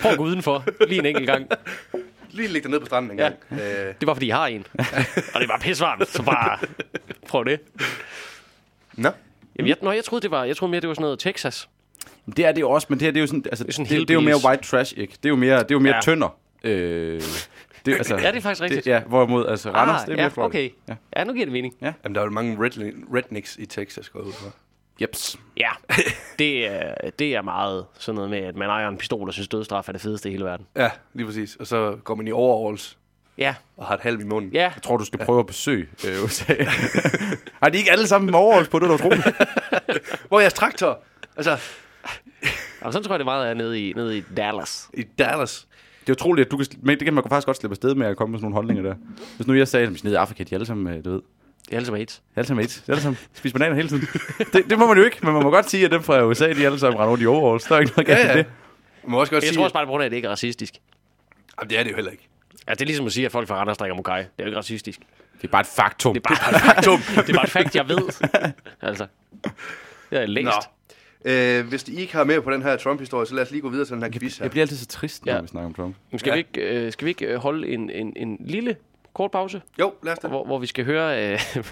Prøv at gå udenfor, lige en enkelt gang. lige dig ned på stranden en Ja. gang. Øh, Det var, fordi jeg har en. Og det var pissevarmt, så bare prøv det. nå. Jamen, jeg, nå, jeg troede, det var, jeg troede mere, det var sådan noget Texas. Det er det jo også, men det her, det er jo sådan... Altså, det, er sådan det, det, er jo mere white trash, ikke? Det er jo mere, det er jo mere ja. tønder. Øh, det, altså, Ja, det er faktisk rigtigt. Det, ja, hvorimod, altså, Randers, ah, det er ja, mere Florida. okay. Ja. Ja, nu giver det mening. Jamen, der er jo mange rednecks i Texas, går ud fra. Jeps. Ja, det er, det er meget sådan noget med, at man ejer en pistol og synes, dødsstraf er det fedeste i hele verden. Ja, lige præcis. Og så går man i overalls Ja, og har et halv i munden. ja. Jeg tror, du skal prøve at besøge øh, USA. Har de ikke alle sammen med overholds på, det er da utroligt. Hvor er jeres traktor? Altså, Og sådan tror jeg, det meget er nede i, nede i Dallas. i Dallas. Det er utroligt, at du kan, men det kan man faktisk godt slippe afsted med at komme med sådan nogle holdninger der. Hvis nu jeg sagde, at vi i Afrika, de er alle sammen, øh, du ved, Det er alle sammen AIDS. de er alle sammen et. De er alle sammen spiser bananer hele tiden. Det, det, må man jo ikke, men man må godt sige, at dem fra USA, de er alle sammen render rundt i overholds. Der er ikke noget galt Ja, ja, ja. det. Man må også godt Jeg sige... tror også bare, er på grund af, at det ikke er racistisk. Jamen, det er det jo heller ikke. Altså, det er ligesom at sige, at folk fra Randers drikker mokai. Det er jo ikke racistisk. Det er bare et faktum. Det er bare, Faktum. det er bare et fact, jeg ved. Altså, det læst. Nå. Øh, hvis I ikke har mere på den her Trump-historie, så lad os lige gå videre til den her quiz her. Jeg bliver altid så trist, når Ja. vi snakker om Trump. Men skal, Ja. vi ikke, øh, skal vi ikke øh, holde en, en, en lille kort pause, Jo, lad os da. hvor, hvor vi skal høre... Øh,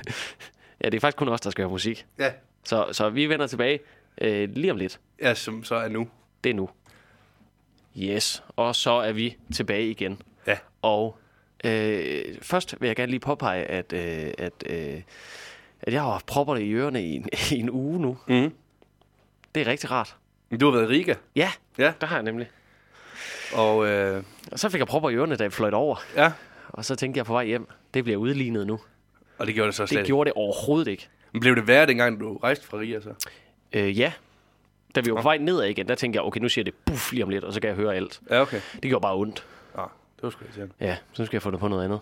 ja, det er faktisk kun os, der skal høre musik. Ja, Så, så vi vender tilbage øh, lige om lidt. ja, som så er nu. Det er nu. Yes, og så er vi tilbage igen. Ja. Og øh, først vil jeg gerne lige påpege, at, øh, at, øh, at jeg har haft propper i ørerne i en, i en uge nu. Mm. Det er rigtig rart. Du har været i Riga, Ja, Ja. der har jeg nemlig. og øh, Og så fik jeg propper i ørerne, da jeg fløjt over. ja, Og så tænkte jeg på vej hjem, det bliver udlignet nu. og det gjorde det så slet Det gjorde det overhovedet ikke. Men blev det værre, dengang du rejste fra Riga, så? Øh, ja. Da vi var på vej nedad igen, der tænkte jeg, okay, nu siger det buff lige om lidt, og så kan jeg høre alt. Ja, okay. Det gjorde bare ondt. Ja, det var sgu irriterende. Ja, så skal jeg få det på noget andet.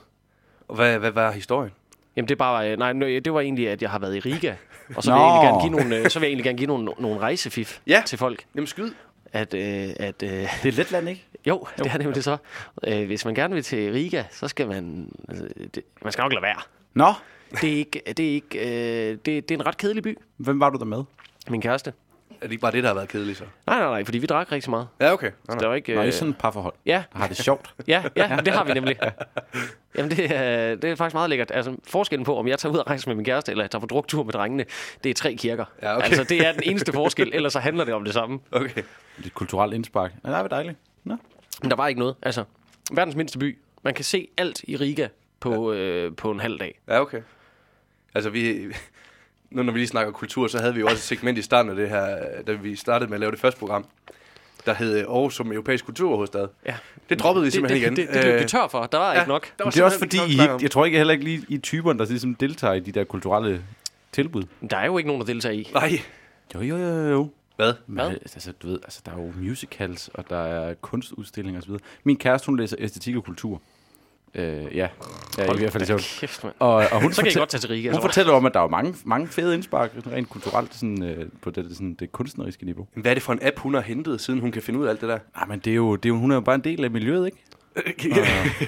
Og hvad, hvad var historien? Jamen det er bare, øh, nej, nø- det var egentlig, at jeg har været i Riga, og så vil Nå. jeg egentlig gerne give nogle, øh, så vil jeg egentlig gerne give nogle, nogle rejsefif Ja. til folk. Jamen skyd. At, øh, at øh, Det er Letland, ikke? jo, det er nemlig så. Øh, hvis man gerne vil til Riga, så skal man, altså, det, man skal nok lade være. Nå, Det er ikke, det er ikke, øh, det, det er en ret kedelig by. hvem var du der med? Min kæreste. Er det ikke bare det, der har været kedeligt, så? Nej, nej, nej, fordi vi drak rigtig meget. Ja, okay. Så der var ikke, Nå, øh, er sådan et parforhold. ja, Har det sjovt. Ja, ja, det har vi nemlig. Jamen, det er, det er faktisk meget lækkert. Altså, forskellen på, om jeg tager ud og rejser med min kæreste, eller jeg tager på druktur med drengene, det er tre kirker. Ja, okay. Altså, det er den eneste forskel, ellers så handler det om det samme. Okay. Lidt kulturelt indspark. Ja, det er dejligt. Nå. Men der var ikke noget. Altså, verdens mindste by. Man kan se alt i Riga på, ja. øh, på en halv dag. Ja, okay. Altså, vi... Nu når vi lige snakker kultur, så havde vi jo også et segment i starten af det her, da vi startede med at lave det første program, der hed Aarhus som europæisk kulturhovedstad. Ja. Det droppede vi simpelthen det, igen. det, det, det, Øh, det tør for. Der var ja, ikke nok. der var det er også fordi, I, jeg tror ikke heller ikke lige I er typerne, der ligesom deltager i de der kulturelle tilbud. Der er jo ikke nogen, der deltager i. Nej, Jo, jo, jo, jo. Hvad? Hvad? Men, altså, du ved, altså, der er jo musicals, og der er kunstudstillinger osv. Min kæreste, hun læser æstetik og kultur. Øh, ja, ja i hvert fald sjovt. Kæft. Og, og hun, Så kan I fortæl- godt tage til Riga. hun jeg. fortæller om, at der er mange, mange fede indspark, rent kulturelt, sådan, øh, på det, sådan, det kunstneriske niveau. Jamen, Hvad er det for en app, hun har hentet, siden hun kan finde ud af alt det der? Nej, men det er jo, det er jo, hun er jo bare en del af miljøet, ikke? Og,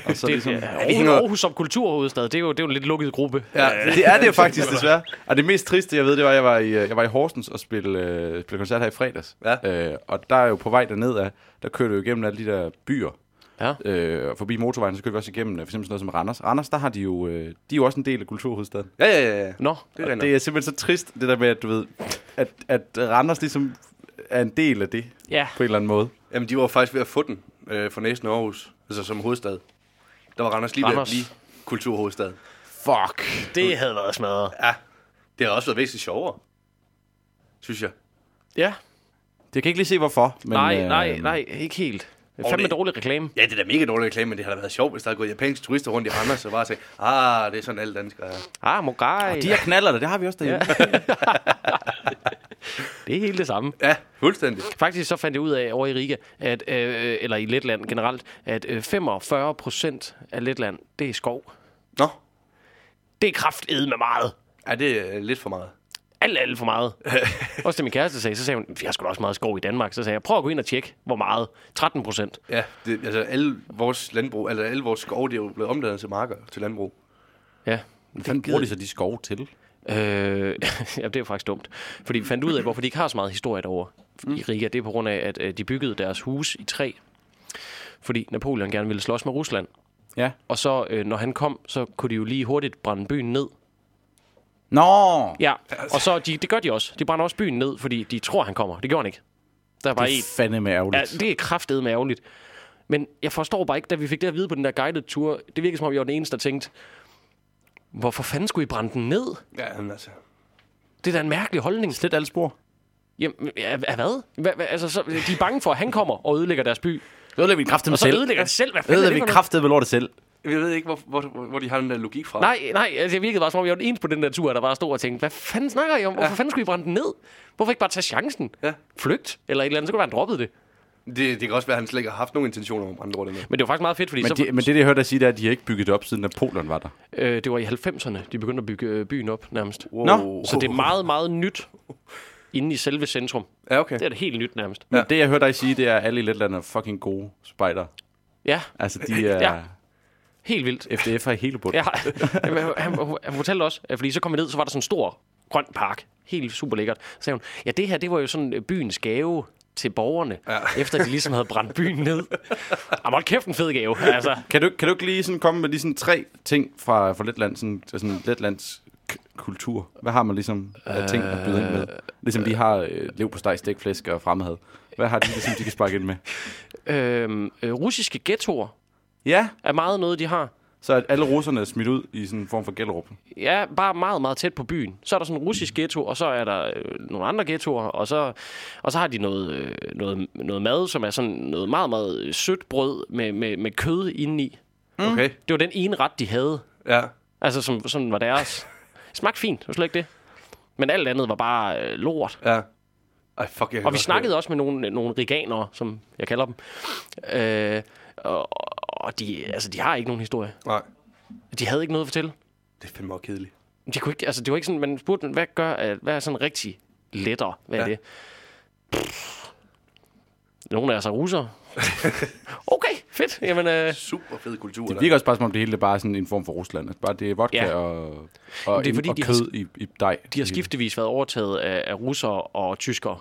og så Det, ligesom, det, ikke Aarhus, noget- Aarhus som kulturhovedstad, det er, jo, det er jo en lidt lukket gruppe. Ja, det er det jo faktisk, desværre. Og det mest triste, jeg ved, det var, at jeg var i, øh, jeg var i Horsens og spille, øh, spille koncert her i fredags. Ja. Øh, og der er jo på vej derned af, der kører du jo igennem alle de der byer. Ja. Øh, og forbi motorvejen, så kører vi også igennem øh, for eksempel sådan noget som Randers. Randers, der har de jo, øh, de er jo også en del af kulturhovedstaden. ja, ja, ja. ja. Nå, Det er det er simpelthen så trist, det der med, at du ved, at, at Randers ligesom er en del af det, ja. på en eller anden måde. Jamen, de var faktisk ved at få den øh, for næsten Aarhus, altså som hovedstad. Der var Randers lige ved Randers. at blive kulturhovedstad. Fuck. Det havde været smadret. Ja, det har også været væsentligt sjovere, synes jeg. Ja. Det kan ikke lige se, hvorfor. Men, Nej, øh, nej, nej, ikke helt. Det er Og fandme det- dårlig reklame. Ja, det er da mega dårlig reklame, men det har da været sjovt, hvis der er gået japanske turister rundt i Randers og bare sagde, ah, det er sådan alle danskere er. Ah, Mogai. De her knaller det har vi også derhjemme. Det er helt det samme. Ja, fuldstændig. Faktisk så fandt jeg ud af over i Riga, at, øh, eller i Letland generelt, at øh, 45 procent af Letland, det er skov. Nå, Det er kraftedme med meget. ja, det er lidt for meget. Alt, alt for meget. også til min kæreste sagde, så sagde hun, vi har sgu da også meget skov i Danmark. Så sagde jeg, prøv at gå ind og tjekke, hvor meget. 13 procent. Ja, det, altså alle vores landbrug, altså alle vores skove, det er jo blevet omdannet til marker, til landbrug. Ja. Hvad fanden bruger de så de skove til? Øh, ja, det er jo faktisk dumt. Fordi vi fandt ud af, hvorfor de ikke har så meget historie derovre mm. i Riga. Det er på grund af, at øh, de byggede deres hus i træ. Fordi Napoleon gerne ville slås med Rusland. Ja. Og så, øh, når han kom, så kunne de jo lige hurtigt brænde byen ned. Nå! Ja, og så de, det gør de også. De brænder også byen ned, fordi de tror, han kommer. Det gjorde han ikke. Der er bare Det er fandeme Ja, ærgerligt. det er kraftedet med ærgerligt. Men jeg forstår bare ikke, da vi fik det at vide på den der guided tour, det virkede som om, jeg var den eneste, der tænkte, hvorfor fanden skulle I brænde den ned? Ja, men altså. Det er da en mærkelig holdning. Slet alle spor. Jamen, er, er hvad? Hva, hva, altså, så, de er bange for, at han kommer og ødelægger deres by. Så ødelægger vi kraftedeme Og så selv. ødelægger selv. Hvad fanden er Ødelægger det vi noget? kraftedeme lortet selv. Jeg ved ikke, hvor, hvor, hvor, de har den der logik fra. Nej, nej, altså, jeg virkede bare som om, jeg var den eneste på den der tur, der bare stod og tænkte, hvad fanden snakker I om? Hvorfor fanden skulle I brænde den ned? Hvorfor ikke bare tage chancen? Ja. Flygt? Eller et eller andet, så kunne det være, han droppede det. Det, det kan også være, at han slet ikke har haft nogen intentioner om at brænde lortet ned. Men det var faktisk meget fedt, fordi Men, så, de, men det, jeg hørte dig sige, det er, at de har ikke bygget det op, siden Napoleon var der. øh, det var i 90'erne, de begyndte at bygge øh, byen op nærmest. Wow. Nå, Så det er meget, meget nyt inde i selve centrum. Ja, okay. Det er det helt nyt nærmest. Men det, jeg hørte dig sige, det er, at alle i Letland er fucking gode spejder. Ja, Altså, de er Ja. Helt vildt. FDF'er i hele bund. Ja, han, han, han fortalte også, fordi så kom vi ned, så var der sådan en stor grøn park. Helt super lækkert. Så sagde hun, ja det her, det var jo sådan øh, byens gave til borgerne, ja. efter de ligesom havde brændt byen ned. Jamen, hold kæft en fed gave. Altså, Kan, du, kan du ikke lige sådan komme med lige sådan tre ting fra, fra Letland, sådan, sådan Letlands kultur? Hvad har man ligesom af ting at byde ind med? Ligesom de har øh, lev på steg, stikflæsk og fremmedhed. Hvad har de ligesom, de kan sparke ind med? øhm, øh, russiske ghettoer Ja, er meget noget, de har. så at alle russerne er smidt ud i sådan en form for gælderup. Ja, bare meget, meget tæt på byen. Så er der sådan en russisk ghetto, og så er der øh, nogle andre ghettoer, og så, og så har de noget, øh, noget, noget mad, som er sådan noget meget, meget sødt brød med, med, med kød indeni. Okay. Det var den ene ret, de havde. Ja. Altså, som, som var deres. Det smagte fint, det var slet ikke det. Men alt andet var bare øh, lort. Ja. Ej, fuck, jeg Og vi snakkede også med nogle, nogle riganere, som jeg kalder dem. Øh, og og de, altså, de har ikke nogen historie. Nej, De havde ikke noget at fortælle. det er fandme også kedeligt. De kunne ikke, altså, det var ikke sådan, man spurgte, dem, hvad gør, at- hvad er sådan rigtig lettere? Hvad er Ja. det? Nogle af os er russere. okay, fedt. Jamen, øh, Super fed kultur. Det virker også bare som om det hele er bare sådan en form for Rusland. Altså bare det er vodka Ja. og, og, det er fordi, og de har kød i, i dej. de har skiftevis været overtaget af, af russere og tyskere.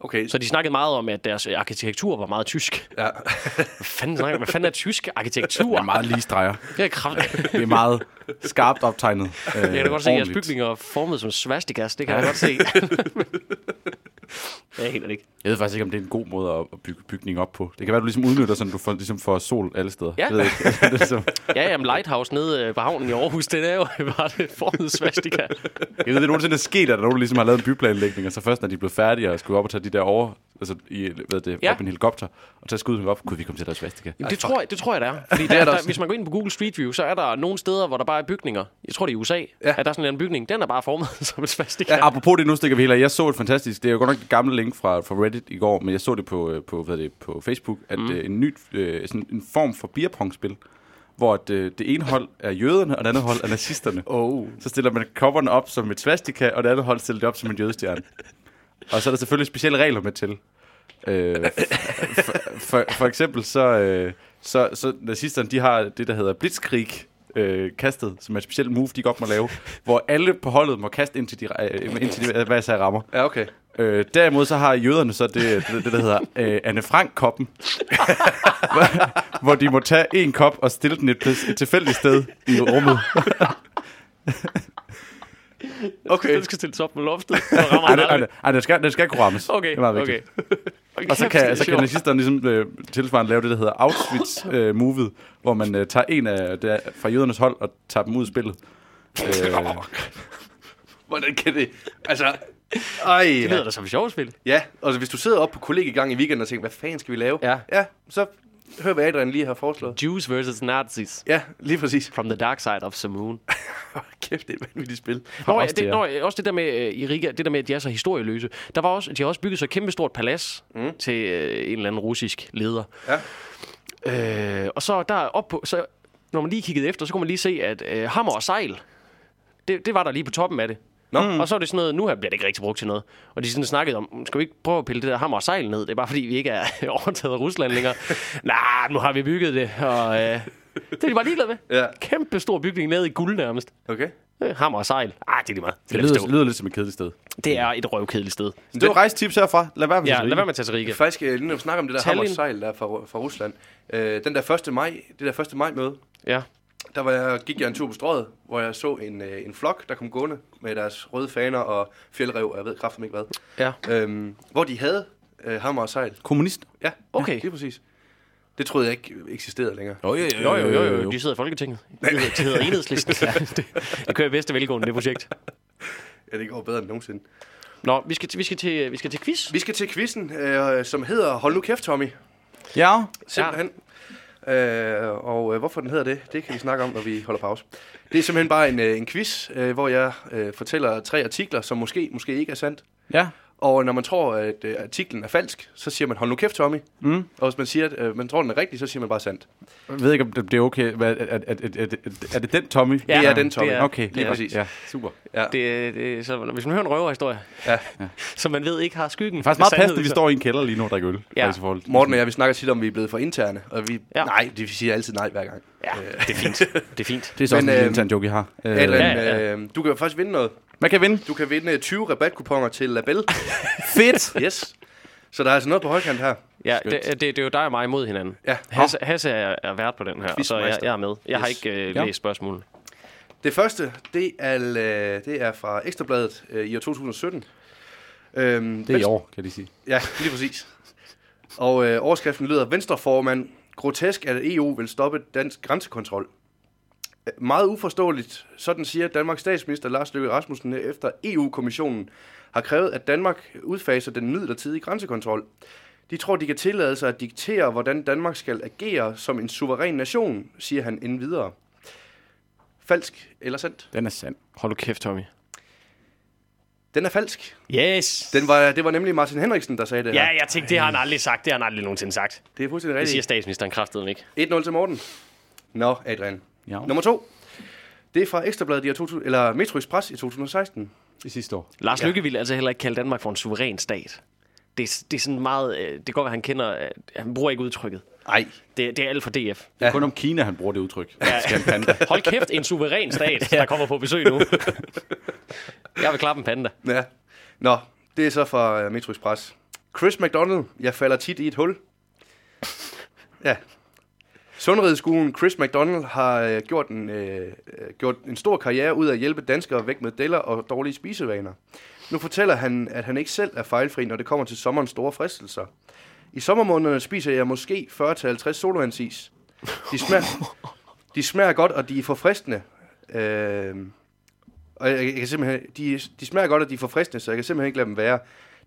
Okay, Så de snakkede meget om, at deres øh, arkitektur var meget tysk. ja. Hvad fanden, snakker, hvad fanden er tysk arkitektur? Det er meget lige streger. Det er kraft. Det er meget skarpt optegnet. Øh, Jeg kan godt se, at jeres bygninger er formet som svastikas. Det kan jeg godt se. jeg aner det ikke. Jeg ved faktisk ikke, om det er en god måde at- bygge bygning op på. Det kan være, du ligesom udnytter, sådan du får, ligesom får sol alle steder. Ja. Jeg ved ikke. det er ligesom, Ja, jamen Lighthouse nede øh, på havnen i Aarhus, det er jo bare det formet svastika. jeg ved, det er nogensinde er sket, at der er nogen, ligesom har lavet en byplanlægning, og så først, når de er blevet færdige og skulle op og tage de der over, altså i, hvad det, Ja. op i en helikopter, og tage skuden op, kunne vi komme til at lave svastika. Jamen, det, tror jeg, det tror jeg, det er. Fordi der, der, hvis man går ind på Google Street View, så er der nogle steder, hvor der bare er bygninger. Jeg tror, det er i USA, ja. at der er sådan en bygning. Den er bare formet som en svastika. Ja. Apropos det, nu stikker vi helt af. Jeg så et fantastisk, det er jo godt nok et gammelt link fra, fra Reddit i går, men jeg så det på, øh, på, hvad det, på Facebook, at mm. øh, en ny øh, sådan en form for beerpong-spil, hvor at, øh, det ene hold er jøderne, og det andet hold er nazisterne. Oh. Så stiller man kopperne op som et svastika, og det andet hold stiller det op som en jødestjerne. Og så er der selvfølgelig specielle regler med til. Øh, for, for, for eksempel så, øh, så, så nazisterne, de har det, der hedder blitzkrig, øh, kastet, som er et specielt move, de godt må lave, hvor alle på holdet må kaste indtil de, øh, indtil de hvad jeg rammer. Ja, okay. Øh, derimod så har jøderne så det, det, det der hedder øh, Anne Frank-koppen, hvor, hvor de må tage en kop og stille den et, et tilfældigt sted i rummet. Okay. Den skal stilles op med loftet. og rammer Ej, den ej, ej, det skal, det skal kunne rammes. Okay, det er meget okay. vigtigt. Og så kan, så kan nazisterne ligesom øh, tilsvarende lave det, der hedder Auschwitz-movet, hvor man øh, tager en af det, fra jødernes hold og tager dem ud af spillet. Øh, Hvordan kan det... Altså... Ej, Det lyder da som et sjovt spil. Ja, og hvis du sidder op på kollegegang i weekenden og tænker, hvad fanden skal vi lave? Ja. Ja, så hør, hvad Adrian lige har foreslået. Jews versus Nazis. Ja, lige præcis. From the dark side of the moon. Kæft, det er et vanvittigt spil. Nå, også det, nå, også det der med øh, i Riga, det der med, at de er så historieløse. Der var også, de har også bygget så et kæmpestort palads mm. til øh, en eller anden russisk leder. Ja. Øh, og så der op på, så når man lige kiggede efter, så kunne man lige se, at øh, hammer og sejl, det, det var der lige på toppen af det. Nå. Mm. Og så er det sådan noget, nu her bliver det ikke rigtig brugt til noget. Og de sådan snakkede om, skal vi ikke prøve at pille det der hammer og sejl ned? Det er bare fordi, vi ikke er overtaget af Rusland længere. Nej, nu har vi bygget det, og øh, det er de bare ligeglade med. Ja. Kæmpe stor bygning nede i guld nærmest. Okay. Øh, Hammer og sejl. Ah, det er lige meget. det Det, lyder, lyder lidt som et kedeligt sted. det er et røvkedeligt sted. Det var rejstips herfra. Lad være med Ja, lad være med at tage til Riga. Faktisk, øh, lige når vi snakker om det der Tallinn. hammersejl der fra, fra Rusland. Øh, den der 1. maj, det der 1. maj møde, Ja. Der var jeg, gik jeg en tur på strøget, hvor jeg så en, øh, en flok, der kom gående med deres røde faner og fjeldrev, og jeg ved kraften ikke hvad. Ja. Øhm, hvor de havde øh, hammer og sejl. Kommunist. Ja, Okay. ja, lige præcis. Det troede jeg ikke eksisterede længere. Jo, jo, Jo, jo, jo, jo. De sidder i Folketinget. De hedder, de hedder Enhedslisten. Ja, det, det kører i bedste velgående, det projekt. Ja, det går bedre end nogensinde. Nå, vi skal, til, vi skal, til, vi skal til quiz. Vi skal til quizzen, øh, som hedder Hold nu kæft, Tommy. Ja. Simpelthen. Øh, og øh, hvorfor den hedder det, det kan vi snakke om, når vi holder pause. Det er simpelthen bare en, øh, en quiz, øh, hvor jeg øh, fortæller tre artikler, som måske, måske ikke er sandt. Ja. Og når man tror, at øh, artiklen er falsk, så siger man, hold nu kæft, Tommy. Mm. Og hvis man siger, at øh, man tror, den er rigtig, så siger man bare sandt. Jeg ved ikke, om det det er okay. Hvad, er, er, er, er, det den Tommy? Ja, det er den, Tommy. det er- Okay, lige ja, præcis. Ja, super. Ja. Det, det, så, hvis man hører en røverhistorie, Ja. som man ved ikke har skyggen. Det er faktisk meget passende, at vi står i en kælder lige nu og drikker øl. Ja. til- Morten og jeg, vi snakker tit om, at vi er blevet for interne. Og vi, Ja. nej, det, vi siger altid nej hver gang. Ja, det er fint. Det er fint. Det er så også Men, en øh, intern joke, I har. Øh, Adrian, ja, ja. Øh, du kan jo faktisk vinde noget. Man kan vinde. Du kan vinde 20 rabatkuponer til Label. Fedt. yes. Så der er altså noget på højkant her. Ja, det, det, det er jo dig og mig imod hinanden. Ja. Hasse, Hasse er, er vært på den her, og så jeg, jeg er med. Jeg har Yes. ikke øh, Ja. læst spørgsmålene. Det første, det er, øh, det er fra Ekstrabladet øh, i år 2017. Øhm, Det er i år, kan de sige. Ja, lige præcis. Og øh, overskriften lyder, Venstreformand, grotesk at EU vil stoppe dansk grænsekontrol. Meget uforståeligt, sådan siger Danmarks statsminister Lars Løkke Rasmussen, efter EU-kommissionen har krævet, at Danmark udfaser den midlertidige grænsekontrol. De tror, de kan tillade sig at diktere, hvordan Danmark skal agere som en suveræn nation, siger han inden videre. Falsk eller sandt? Den er sand. Hold du kæft, Tommy. Den er falsk. Yes! Den var, det var nemlig Martin Henriksen, der sagde det Ja, her. jeg tænkte, det har han aldrig sagt. Det har han aldrig nogensinde sagt. Det er fuldstændig Det siger rigtigt. statsministeren kraftedeme ikke. 1-0 til Morten. Nå, Adrian. Ja. Nummer to. Det er fra Ekstrabladet i år 2000, eller Metro Express i 2016. I sidste år. Lars Ja. Lykke ville altså heller ikke kalde Danmark for en suveræn stat. Det, er- det er sådan meget... øh, Det går, at han kender... øh, Han bruger ikke udtrykket. Nej. Det, det er alt for DF. Det er ja. kun om Kina, han bruger det udtryk. Ja. Skal en panda. Hold kæft, en suveræn stat, der kommer på besøg nu. Jeg vil klappe en panda. Ja. Nå, det er så fra uh, Metro Express. Chris McDonald, jeg falder tit i et hul. Ja. Sundhedsskolen Chris McDonald har øh, gjort, en, øh, øh, gjort en stor karriere ud af at hjælpe danskere væk med deller og dårlige spisevaner. Nu fortæller han, at han ikke selv er fejlfri, når det kommer til sommerens store fristelser. I sommermånederne spiser jeg måske 40-50 solvandsis. De smager, de smager godt, og de er forfriskende. Øh, og jeg, jeg kan simpelthen, de, de smager godt, og de er forfriskende, så jeg kan simpelthen ikke lade dem være.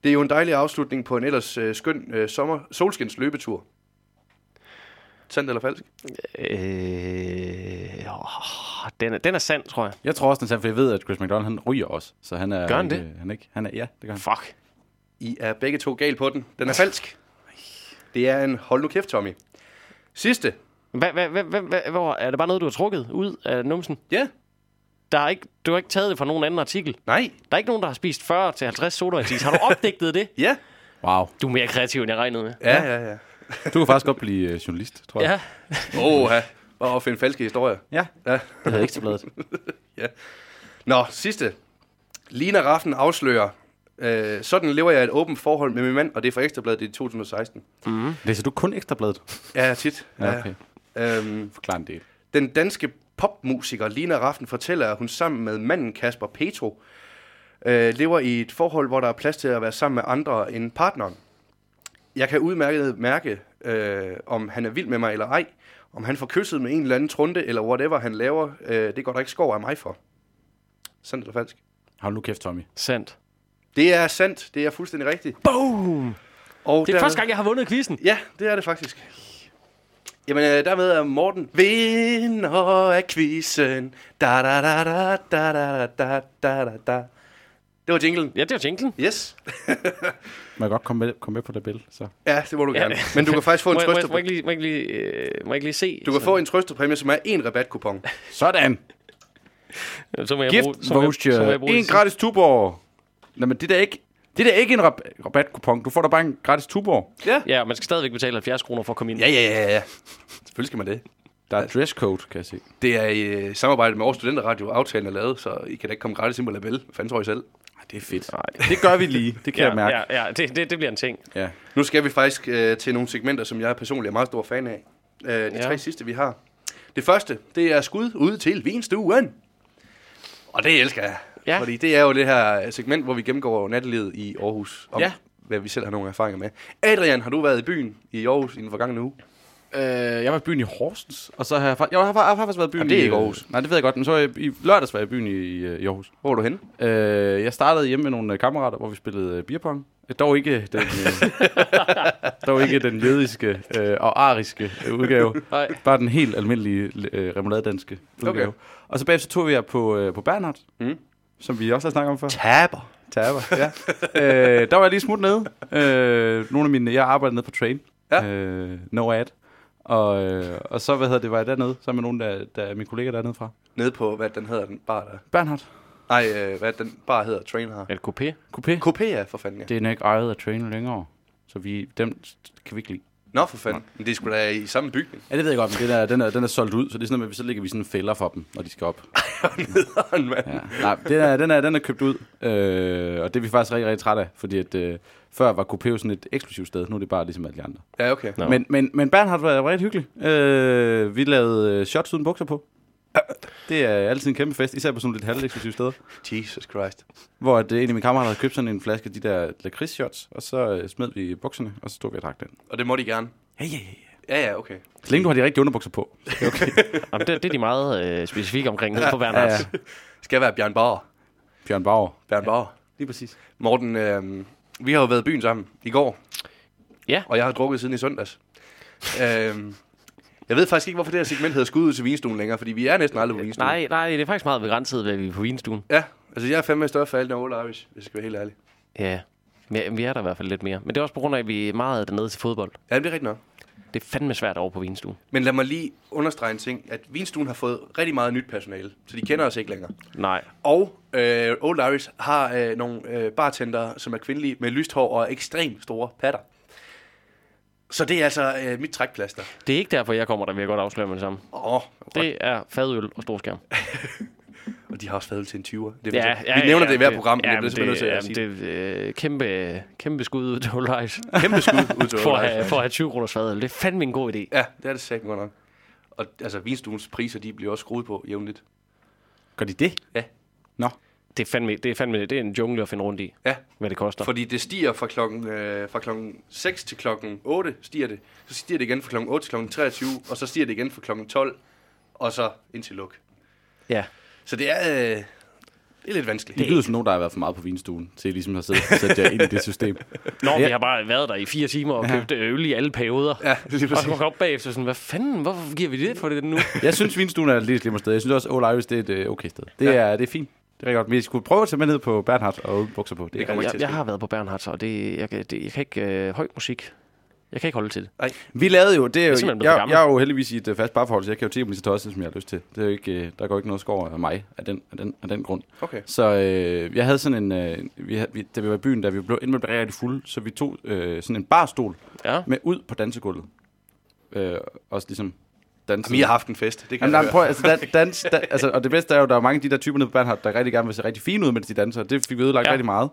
Det er jo en dejlig afslutning på en ellers øh, skøn øh, sommer, solskins løbetur. Sandt eller falsk? Øh, åh, den, er, den er sand, tror jeg. Jeg tror også, den er sand, for jeg ved, at Chris McDonald, han ryger også. Så han er... Gør han ikke, det? Han er ikke, han er, ja, det gør han. Fuck. I er begge to galt på den. Den er falsk. Det er en hold nu kæft, Tommy. Sidste. Hvad, hvad, hvad, hvad, hvad, hvor, er det bare noget, du har trukket ud af numsen? Ja. Der er ikke, du har ikke taget det fra nogen anden artikel. Nej. Der er ikke nogen, der har spist 40-50 sodavandsis. Har du opdigtet det? Ja. Wow. Du er mere kreativ, end jeg regnede med. Ja, ja, ja. Du kan faktisk godt blive øh, journalist, tror jeg. Ja, Åh, ja. Og at finde falske historier. Ja. Ja. Det havde ekstrabladet. Nå, sidste. Lina Raffen afslører. Øh, sådan lever jeg et åbent forhold med min mand, og det er fra Ekstrabladet i 2016. Læser du kun ekstrabladet? Ja, tit. Ja, okay. Øhm, Forklar en del. Den danske popmusiker Lina Raffen fortæller, at hun sammen med manden Kasper Petro øh, lever i et forhold, hvor der er plads til at være sammen med andre end partneren. Jeg kan udmærket mærke, øh, om han er vild med mig eller ej, om han får kysset med en eller anden trunde, eller whatever han laver, øh, det går der ikke skov af mig for. Sandt eller falsk? Hold nu kæft, Tommy. sandt. Det er sandt, det er fuldstændig rigtigt. Boom! Og Det er dermed- første gang, jeg har vundet quizzen. Ja, det er det faktisk. Jamen, øh, dermed er Morten vinder af quizzen. Da da da da da da da da da da. Det var jinglen. Ja, det var jinglen. Yes. Må jeg godt komme med, komme med på det billede, så? Ja, det må du Ja. gerne. Men du kan faktisk få en Må, må, jeg- må, trøstepræmie. ikke lige, må, jeg ikke lige, øh, må jeg ikke lige se? Du kan få en trøstepræmie, som er en rabatkupon. Sådan! så må jeg Gift bruge, så må jeg, så må jeg bruge En gratis tuborg. Nej, men det der ikke... Det der er ikke en rab- rabatkupon. Du får da bare en gratis tuborg. Ja. Ja, man skal stadigvæk betale 70 kroner for at komme ind. Ja, ja, ja, ja. Selvfølgelig skal man det. Der er dresscode, kan jeg se. Det er i øh, samarbejde med Aarhus Studenterradio. Aftalen er lavet, så I kan da ikke komme gratis ind på label. Hvad fanden tror I selv? Det er fedt. Nej. Det gør vi lige. Det kan Ja, jeg mærke. ja, ja det, det, det bliver en ting. Ja. Nu skal vi faktisk øh, til nogle segmenter, som jeg personligt er meget stor fan af. Øh, de Ja. tre sidste, vi har. Det første, det er skud ud til vinstuen. Og det elsker jeg. Ja. Fordi det er jo det her segment, hvor vi gennemgår nattelivet i Aarhus. Om Ja. hvad vi selv har nogle erfaringer med. Adrian, har du været i byen i Aarhus i den forgangne uge? Øh, jeg var i byen i Horsens, og så har jeg, jeg, har, jeg har faktisk været i byen Jamen, det er i, ikke Aarhus. Nej, det ved jeg godt, men så var jeg, i lørdags var jeg i byen i, i, øh, i Aarhus. Hvor var du henne? Øh, jeg startede hjemme med nogle øh, kammerater, hvor vi spillede øh, beerpong. Dog ikke den, øh, dog ikke den jødiske øh, og ariske øh, udgave. Nej. Bare den helt almindelige øh, remouladedanske udgave. Okay. Og så bagefter tog vi jer på, øh, på Bernhard, Mm. som vi også har snakket om før. Taber. Taber, ja. øh, der var jeg lige smut nede. Øh, nogle af mine, jeg arbejdede nede på Train. Ja. Øh, no ad. Og, øh, og så, hvad hedder det, var jeg dernede, sammen med nogle der, der er mine kollegaer dernede fra. Nede på, hvad den hedder, den bar der. Bernhard. Nej, øh, hvad den bar hedder, Train har. Er det coupé? Coupé. Kopea, for fanden, ja. Det er ikke ejet af Train længere. Så vi, dem kan vi ikke lide. Nå, for fanden. Men det er sgu da i samme bygning. Ja, det ved jeg godt, men den er, den er, den er solgt ud, så det er sådan, at vi, så lægger vi sådan en fælder for dem, når de skal op. Nederen, mand. Ja. Nej, den er, den, er, den er købt ud, øh, og det er vi faktisk rigtig, rigtig trætte af, fordi at, øh, før var Coupé sådan et eksklusivt sted, nu er det bare ligesom alle de andre. Ja, okay. Nå. Men, men, men Bernhard var, var rigtig hyggelig. Øh, vi lavede øh, shots uden bukser på. Det er altid en kæmpe fest, især på sådan lidt halveksklusive steder. Jesus Christ. Hvor at, øh, en af mine kammerater havde købt sådan en flaske af de der lakrids shots, og så øh, smed vi i bukserne, og så stod vi og drak den. Og det må de gerne. Ja, ja, ja. Ja, ja, okay. Så længe du har de rigtige underbukser på. så er det Okay. Jamen, det, det er de meget øh, specifikke omkring nede på Bernhards. ja, ja. Skal være Bjørn Bauer. Bjørn Bauer. Bjørn Bauer. Lige præcis. Morten, øh, vi har jo været i byen sammen i går. Ja. Og jeg har drukket siden i søndags. øh, jeg ved faktisk ikke, hvorfor det her segment hedder skud ud til vinstuen længere, fordi vi er næsten aldrig på vinstuen. Nej, nej, det er faktisk meget begrænset, hvad vi er på vinstuen. Ja, altså jeg er fandme større fan af Old Irish, hvis jeg skal være helt ærlig. Ja, men vi er der i hvert fald lidt mere. Men det er også på grund af, at vi er meget dernede til fodbold. Ja, det er rigtigt nok. Det er fandme svært over på vinstuen. Men lad mig lige understrege en ting, at vinstuen har fået rigtig meget nyt personale, så de kender os ikke længere. Nej. Og øh, Old Irish har øh, nogle øh, bartender, som er kvindelige, med lyst hår og ekstremt store patter. Så det er altså øh, mit trækplaster. Det er ikke derfor, jeg kommer der, vil jeg godt afsløre med det samme. Åh, Det er fadøl og storskærm. og de har også fadøl til en 20'er. Det Ja, ja, vi nævner det i hver program, men ja, jeg bliver simpelthen nødt til at det, sige ja, det er øh, kæmpe, kæmpe skud ud til Ice. Kæmpe skud ud til for, at have, for at have 20 kroner fadøl. Det er fandme en god idé. Ja, det er det sagt godt nok. Og altså, vinstuens priser, de bliver også skruet på jævnligt. Gør de det? Ja. Nå. Det er fandme, det er fandme det er en jungle at finde rundt i, Ja, hvad det koster. fordi det stiger fra klokken, øh, fra klokken 6 til klokken 8, stiger det. Så stiger det igen fra klokken 8 til klokken 23, og så stiger det igen fra klokken 12, og så indtil luk. Ja. Så det er, øh, det er lidt vanskeligt. Det lyder som nogen, der har været for meget på vinstuen, til ligesom har siddet og sat jer ind i det system. Nå, Ja. vi har bare været der i fire timer og købt øh, øl i alle perioder. Ja, det er lige Og så præcis. kommer op bagefter sådan, hvad fanden, hvorfor giver vi det for det nu? Jeg synes, vinstuen er et lidt slimmere sted. Jeg synes også, Old Irish det er et øh, okay sted. Det, Ja. er, det er fint. Det er godt. Vi skulle prøve at tage med ned på Bernhard og uden bukser på. Det, er Jeg, jeg ske. har været på Bernhards, og det, jeg, det, jeg kan ikke... Øh, høj musik. Jeg kan ikke holde til det. Nej. Vi lavede jo, det er jo, Jeg jeg, jeg er jo heldigvis i et øh, fast parforhold, så jeg kan jo på lige så tosset, som jeg har lyst til. Det er jo ikke, øh, der går ikke noget skår af mig af den, af den, af den grund. Okay. Så øh, jeg havde sådan en, øh, vi, havde- vi, da vi var i byen, da vi blev endelig blev rigtig fulde, så vi tog øh, sådan en barstol Ja. med ud på dansegulvet. Øh, også ligesom danse. Jamen, I har haft en fest. Det kan Jamen, jeg prøv, altså, dan, dans, dan, altså, og det bedste er jo, at der er mange af de der typer nede på Bernhard, der rigtig gerne vil se rigtig fine ud, mens de danser. Det fik vi ødelagt Ja. rigtig meget.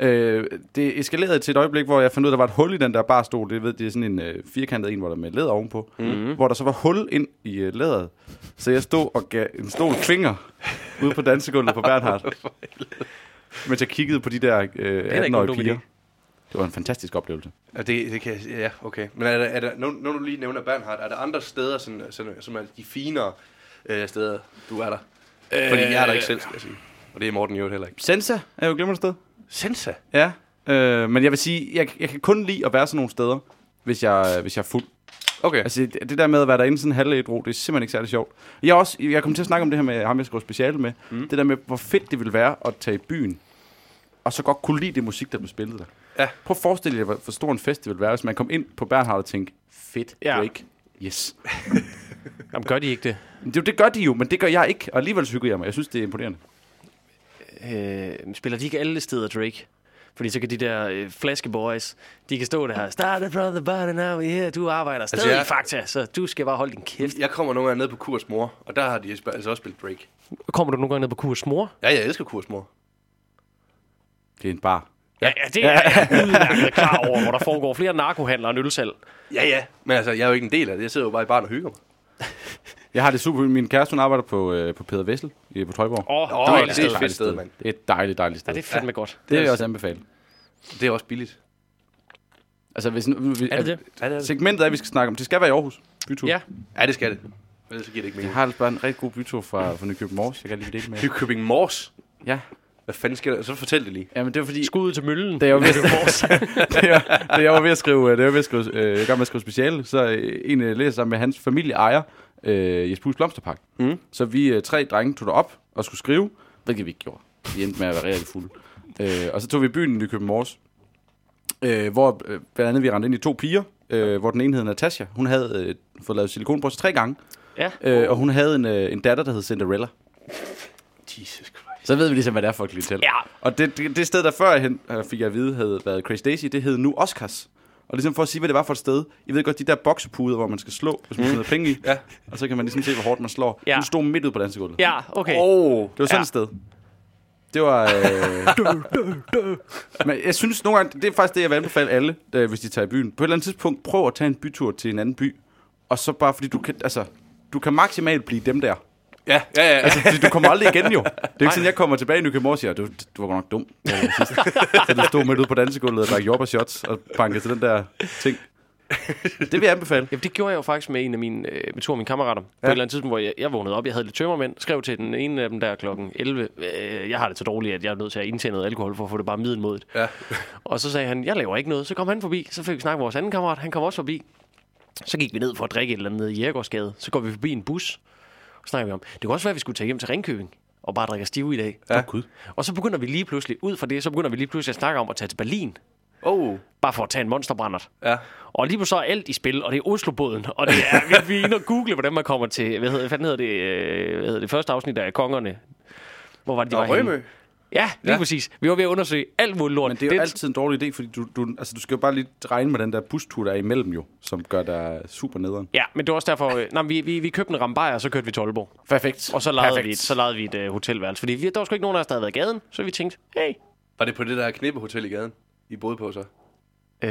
Øh, det eskalerede til et øjeblik, hvor jeg fandt ud af, at der var et hul i den der barstol. Det, ved, det er sådan en øh, firkantet en, hvor der er med læder ovenpå. Mm. Hvor der så var hul ind i øh, læderet. Så jeg stod og gav en stor finger ude på dansegulvet på Bernhard. mens jeg kiggede på de der øh, ikke nogen 18-årige dum piger. idé. Det var en fantastisk oplevelse. Ja, det, det kan jeg, ja, okay. Men er der, er der, nu, når du lige nævner Bernhard, er der andre steder, sådan, sådan, som er de finere øh, steder, du er der? Øh, Fordi jeg er der ikke selv, skal jeg sige. Og det er Morten jo heller ikke. Sensa er jo glimrende sted. Sensa? Ja, øh, men jeg vil sige, jeg, jeg kan kun lide at være sådan nogle steder, hvis jeg, hvis jeg er fuld. Okay. Altså, det, det der med at være derinde sådan en halv ro, det er simpelthen ikke særlig sjovt. Jeg, også, jeg kommer til at snakke om det her med ham, jeg skrev speciale med. Mm. Det der med, hvor fedt det ville være at tage i byen, og så godt kunne lide det musik, der blev spillet der. Ja. Prøv at forestille jer, hvor stor en fest det ville være, hvis man kom ind på Bernhard og tænkte, fedt, Ja. Drake. Yes. Jamen, gør de ikke det? Det, det gør de jo, men det gør jeg ikke, og alligevel hygger jeg mig. Jeg synes, det er imponerende. Øh, spiller de ikke alle steder Drake? Fordi så kan de der øh, flaskeboys, de kan stå der, started from the bottom, now here, du arbejder stadig jeg- altså, i Fakta, så du skal bare holde din kæft. Jeg kommer nogle gange ned på Kurs Mor, og der har de altså også spillet Drake. Kommer du nogle gange ned på kurs mor? Ja, jeg elsker Kurs Mor. Det er en bar. Ja, ja det er jeg udmærket klar over, hvor der foregår flere narkohandler og ølsalg. Ja, ja. Men altså, jeg er jo ikke en del af det. Jeg sidder jo bare i baren og hygger mig. Jeg har det super. Min kæreste, hun arbejder på, øh, på Peder Vessel i, på Trøjborg. Åh, oh, det er dejligt et fedt sted, mand. Det er et dejligt, dejligt sted. Ja, det er fandme godt. Det vil jeg også anbefale. Det er også billigt. Altså, hvis, nu- hvis, Er det det? Ja, det er det. Segmentet er, vi skal snakke om, det skal være i Aarhus. Bytur. Ja, Ja, det skal det. Ellers så giver det ikke Jeg mening. har altså bare en rigtig god bytur fra, fra Nykøbing Mors. Jeg kan lige dele med. Nykøbing Mors. Ja. Hvad fanden sker der? Så fortæl det lige. Jamen, det var fordi... skud ud til møllen. Da jeg var ved at, da jeg, da jeg var ved at skrive, da jeg var ved at skrive, øh, i gang med at skrive speciale, så øh, en øh, læser sammen med hans familie ejer øh, Jesper Hus Blomsterpark. Mm. Så vi øh, tre drenge tog derop og skulle skrive, hvilket vi ikke gjorde. Vi endte med at være rigtig fulde. Øh, og så tog vi i byen i Nykøbing Mors, øh, hvor øh, blandt andet vi rendte ind i to piger, øh, hvor den ene hed Natasha. Hun havde øh, fået lavet silikonbryst tre gange, Ja. øh, og hun havde en, øh, en datter, der hed Cinderella. Jesus Christ. Så ved vi ligesom, hvad det er for et klientel. Ja. Og det, det, det sted, der førhen øh, fik jeg at vide, havde været Crazy Daisy, det hed nu Oscars. Og ligesom for at sige, hvad det var for et sted. I ved godt, de der boksepuder, hvor man skal slå, hvis man smider penge i. Ja. Og så kan man ligesom se, hvor hårdt man slår. Ja. Hun stod midt ude på dansegulvet. Ja, okay. Oh. Det var sådan Ja. et sted. Det var... Øh... Men jeg synes nogle gange, det er faktisk det, jeg vil anbefale alle, øh, hvis de tager i byen. På et eller andet tidspunkt, prøv at tage en bytur til en anden by. Og så bare fordi du kan, altså, du kan maksimalt blive dem der. Ja, ja, ja. Altså, du kommer aldrig igen jo. Det er ikke sådan, jeg kommer tilbage i Nykøbing og siger, du, du var godt nok dum. Så du stod midt ude på dansegulvet og drak jobber shots og bankede til den der ting. Det vil jeg anbefale. Jamen, det gjorde jeg jo faktisk med en af mine, øh, med to af mine kammerater. På Ja. et eller andet tidspunkt, hvor jeg, jeg vågnede op. Jeg havde lidt tømmermænd. Skrev til den ene af dem der klokken 11. Øh, jeg har det så dårligt, at jeg er nødt til at indtage noget alkohol, for at få det bare middelmodigt. ja. Og så sagde han, jeg laver ikke noget. Så kom han forbi. Så fik vi snakket med vores anden kammerat. Han kom også forbi. Så gik vi ned for at drikke et eller andet nede i Jægergårdsgade. Så går vi forbi en bus. Snakker vi om, det kunne også være, at vi skulle tage hjem til Ringkøbing og bare drikke stive i dag. Ja. Gud. Og så begynder vi lige pludselig, ud fra det, så begynder vi lige pludselig at snakke om at tage til Berlin. Oh. Bare for at tage en monsterbrændert. Ja. Og lige pludselig så er alt i spil, og det er Oslobåden. Og det er, vi, vi er inde og google, hvordan man kommer til, hvad hedder, hvad hedder det, øh, hvad hedder det første afsnit af Kongerne. Hvor var det, de var Og Rømø. henne? Ja, lige Ja. præcis. Vi var ved at undersøge alt muligt lort. Men det er jo altid en dårlig idé, fordi du, du, altså, du skal jo bare lige regne med den der bustur, der er imellem jo, som gør dig super nederen. Ja, men det var også derfor, øh, nej, vi, vi, vi købte en rambajer, og så kørte vi til Aalborg. Perfekt. Og så lejede, Perfekt. vi, et- så lejede vi et uh, hotelværelse. Fordi vi, der var sgu ikke nogen af os, der havde været i gaden. Så vi tænkte, hey, Var det på det der knippehotel i gaden? I boede på så? øh,